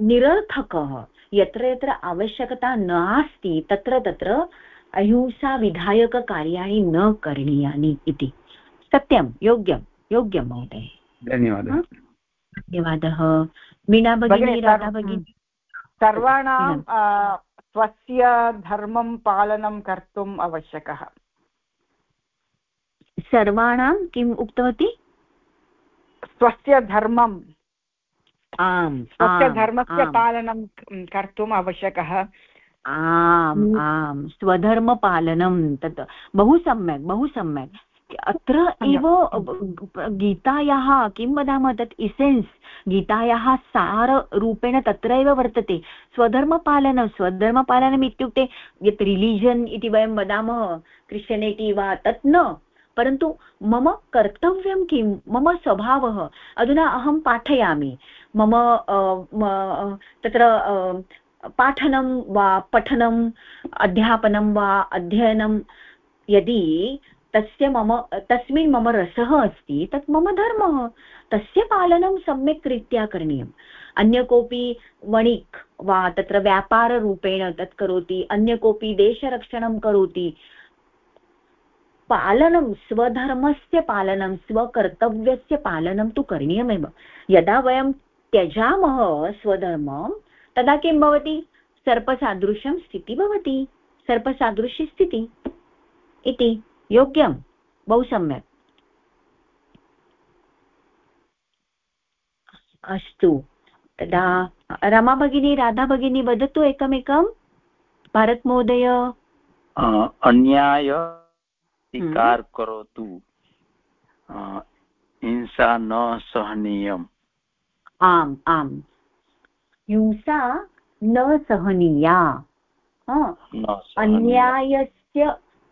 निरर्थकः यत्र यत्र आवश्यकता नास्ति तत्र तत्र अहिंसाविधायककार्याणि न करणीयानि इति। सत्यं योग्यं योग्यं महोदय। धन्यवादः। धन्यवादः। मीना भगिनी राधा भगिनी। सर्वाणां स्वस्य धर्मं पालनं कर्तुम् आवश्यकः। सर्वाणां किम् उक्तवती? स्वस्य धर्मं आम् स्वस्य धर्मस्य पालनं कर्तुम् आवश्यकः। आम् आम् स्वधर्मपालनं तत् बहु सम्यक् बहु सम्यक्। अत्र एव गीतायाः किं वदामः तत्? इसेन्स् गीतायाः साररूपेण तत्र एव वर्तते। स्वधर्मपालनं स्वधर्मपालनम् इत्युक्ते यत् रिलीजन् इति वयं वदामः क्रिश्चियनिटि वा तत् न। परन्तु मम कर्तव्यं किं? मम स्वभावः। अधुना अहं पाठयामि। मम तत्र पाठनं वा पठनम् अध्यापनं वा अध्ययनं, यदि तस्य मम, तस्मिन् मम रसः अस्ति, तत् मम धर्मः। तस्य पालनं सम्यक् रीत्या करणीयम्। अन्य कोऽपि वणिक् वा तत्र व्यापाररूपेण तत् करोति, अन्य कोऽपि देशरक्षणं करोति पालनं, स्वधर्मस्य पालनं, स्वकर्तव्यस्य पालनं तु करणीयमेव। यदा वयं त्यजामः स्वधर्मं, तदा किं भवति? सर्पसादृश्यं स्थितिः भवति। सर्पसादृश्यस्थितिः इति। योग्यं। बहु सम्यक्। अस्तु। तदा रमा भगिनी, राधा भगिनी, वदतु एकमेकं। भारतमहोदय। अन्याय हम्म। करोतु हिंसा न सहनीयम्। आम् आम्। हिंसा न सहनीया। अन्यायस्य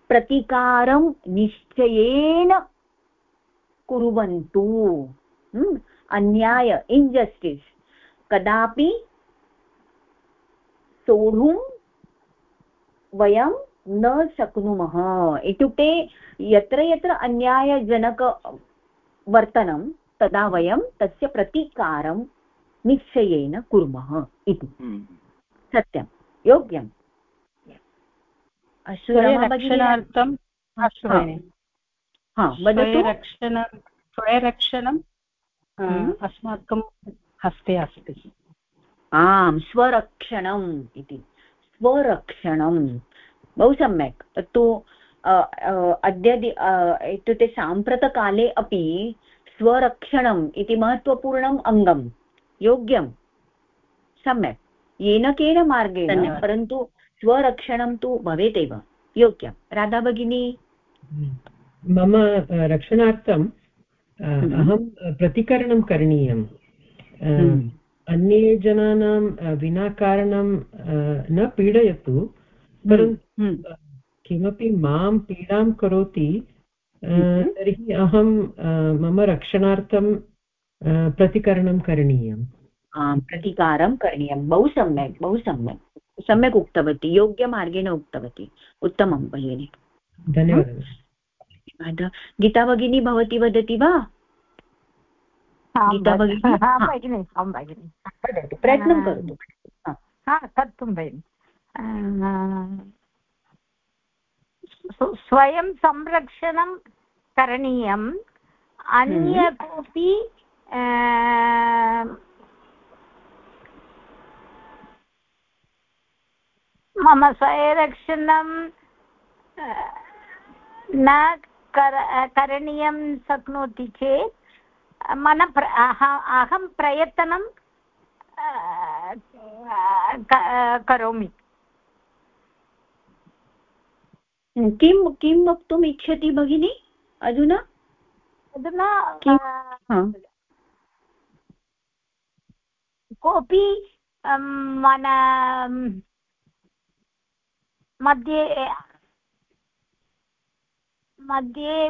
प्रतिकारं निश्चयेन कुर्वन्तु। हम्म। अन्याय इन्जस्टिस् कदापि सोढुं वयं न शक्नुमः। इत्युक्ते यत्र यत्र अन्यायजनकवर्तनं तदा वयं तस्य प्रतीकारं निश्चयेन कुर्मः इति। हम्म। सत्यं। योग्यम्। स्वयरक्षणार्थं हा स्वयरक्षण हम्म। अस्माकं हस्ते अस्ति। आम् स्वरक्षणम् इति। स्वरक्षणं बहु सम्यक्। तत्तु अद्य इत्युक्ते साम्प्रतकाले अपि स्वरक्षणम् इति महत्त्वपूर्णम् अङ्गं योग्यं सम्यक्। येन केन मार्गेण परन्तु स्वरक्षणं तु भवेदेव योग्यं राधा भगिनी? मम रक्षणार्थं हम्म। अहं प्रतिकरणं करणीयं हम्म। अन्ये जनानां विना कारणं न पीडयतु। परन्तु हम्म। किमपि माँ पीडां करोति हम्म। तर्हि अहं मम रक्षणार्थं प्रतिकरणं करणीयम्। आम् प्रतिकारं करणीयं। बहु सम्यक् बहु सम्यक्। सम्यक् उक्तवती योग्यमार्गेण उक्तवती उत्तमं भगिनि। धन्यवादः। गीता भगिनी भवती वदति वा? गीता भगिनी? प्रयत्नं करोतु। कर्तुं भगिनि। स्वयं संरक्षणं करणीयम् अन्य हम्म। कोऽपि मम स्वयरक्षणं न कर करणीयं शक्नोति चेत् मन प्र अहं प्रयत्नं करोमि किं किं वक्तुम् इच्छति भगिनी? अधुना? अधुना कोऽपि मन मध्ये मध्ये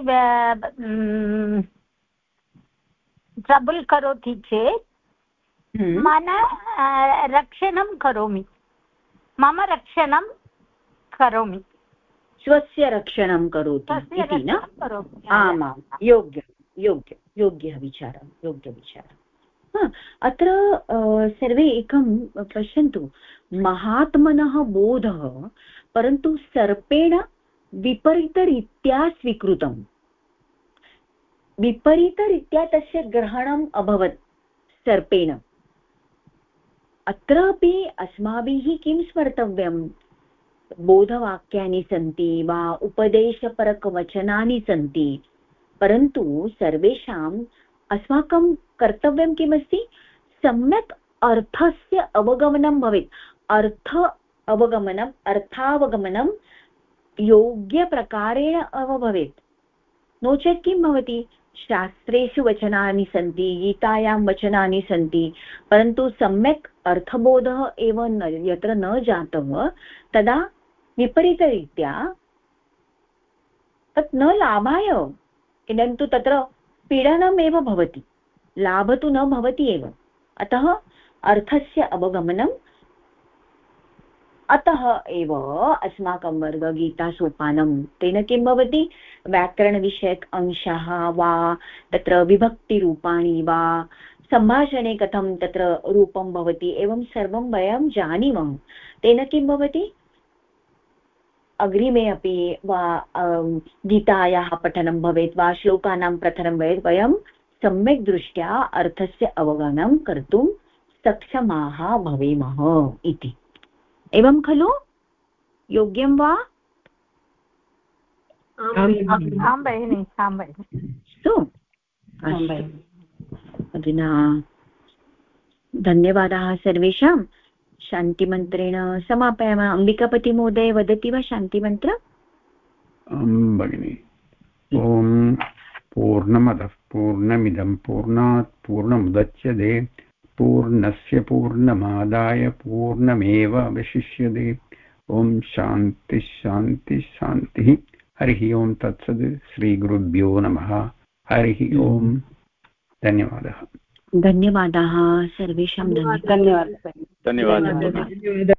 ट्रबल् करोति चेत् हम्म। मन रक्षणं करोमि। मम रक्षणं करोमि। स्वस्य रक्षणं करोति इति न? आमां योग्यं योग्यं योग्यः विचारः योग्यविचारः। अत्र सर्वे एकं पश्यन्तु महात्मनः बोधः परन्तु सर्पेण विपरीतरीत्या स्वीकृतम्। विपरीतरीत्या तस्य ग्रहणम् अभवत् सर्पेण। अत्रापि अस्माभिः किं स्मर्तव्यं बोधवाक्यानि सन्ति वा उपदेशपरकवचनानि सन्ति, परन्तु सर्वेषाम् अस्माकं कर्तव्यं किमस्ति? सम्यक् अर्थस्य अवगमनं भवेत्। अर्थ अवगमनम् अर्थावगमनं योग्यप्रकारेण एव भवेत्। नो चेत् किं भवति? शास्त्रेषु वचनानि सन्ति, गीतायां वचनानि सन्ति, परन्तु सम्यक् अर्थबोधः एव न, यत्र न जातः तदा विपरीतरीत्या तत् न लाभाय इदं तत्र पीडनमेव भवति, लाभ तु न भवति एव। अतः अर्थस्य अवगमनम् अतः एव अस्माकं वर्ग गीतासोपानं तेन किं भवति? व्याकरणविषयक अंशः वा, तत्र विभक्तिरूपाणि वा, सम्भाषणे कथं तत्र रूपं भवति, एवं सर्वं वयं जानीमः। तेन किं भवति? अग्रिमे अपि वा गीतायाः पठनं भवेत् वा श्लोकानां पठनं भवेत् वयं सम्यक् दृष्ट्या अर्थस्य अवगमनं कर्तुं सक्षमाः भवेमः इति। एवं खलु? योग्यं वा? अस्तु। अधुना धन्यवादाः सर्वेषां शान्तिमन्त्रेण समापयामः। अम्बिकापतिमहोदय, वदति वा शान्तिमन्त्र? भगिनि, ॐ पूर्णमदः, पूर्णमिदं, पूर्णात् पूर्णमुदच्यते पूर्णस्य पूर्णमादाय पूर्णमेव अवशिष्यते। ॐ शान्तिः शान्तिः शान्तिः। हरिः ओं तत्सद् श्रीगुरुभ्यो नमः। हरिः ओम् धन्यवादः। धन्यवादाः सर्वेषां धन्यवादः। धन्यवादः।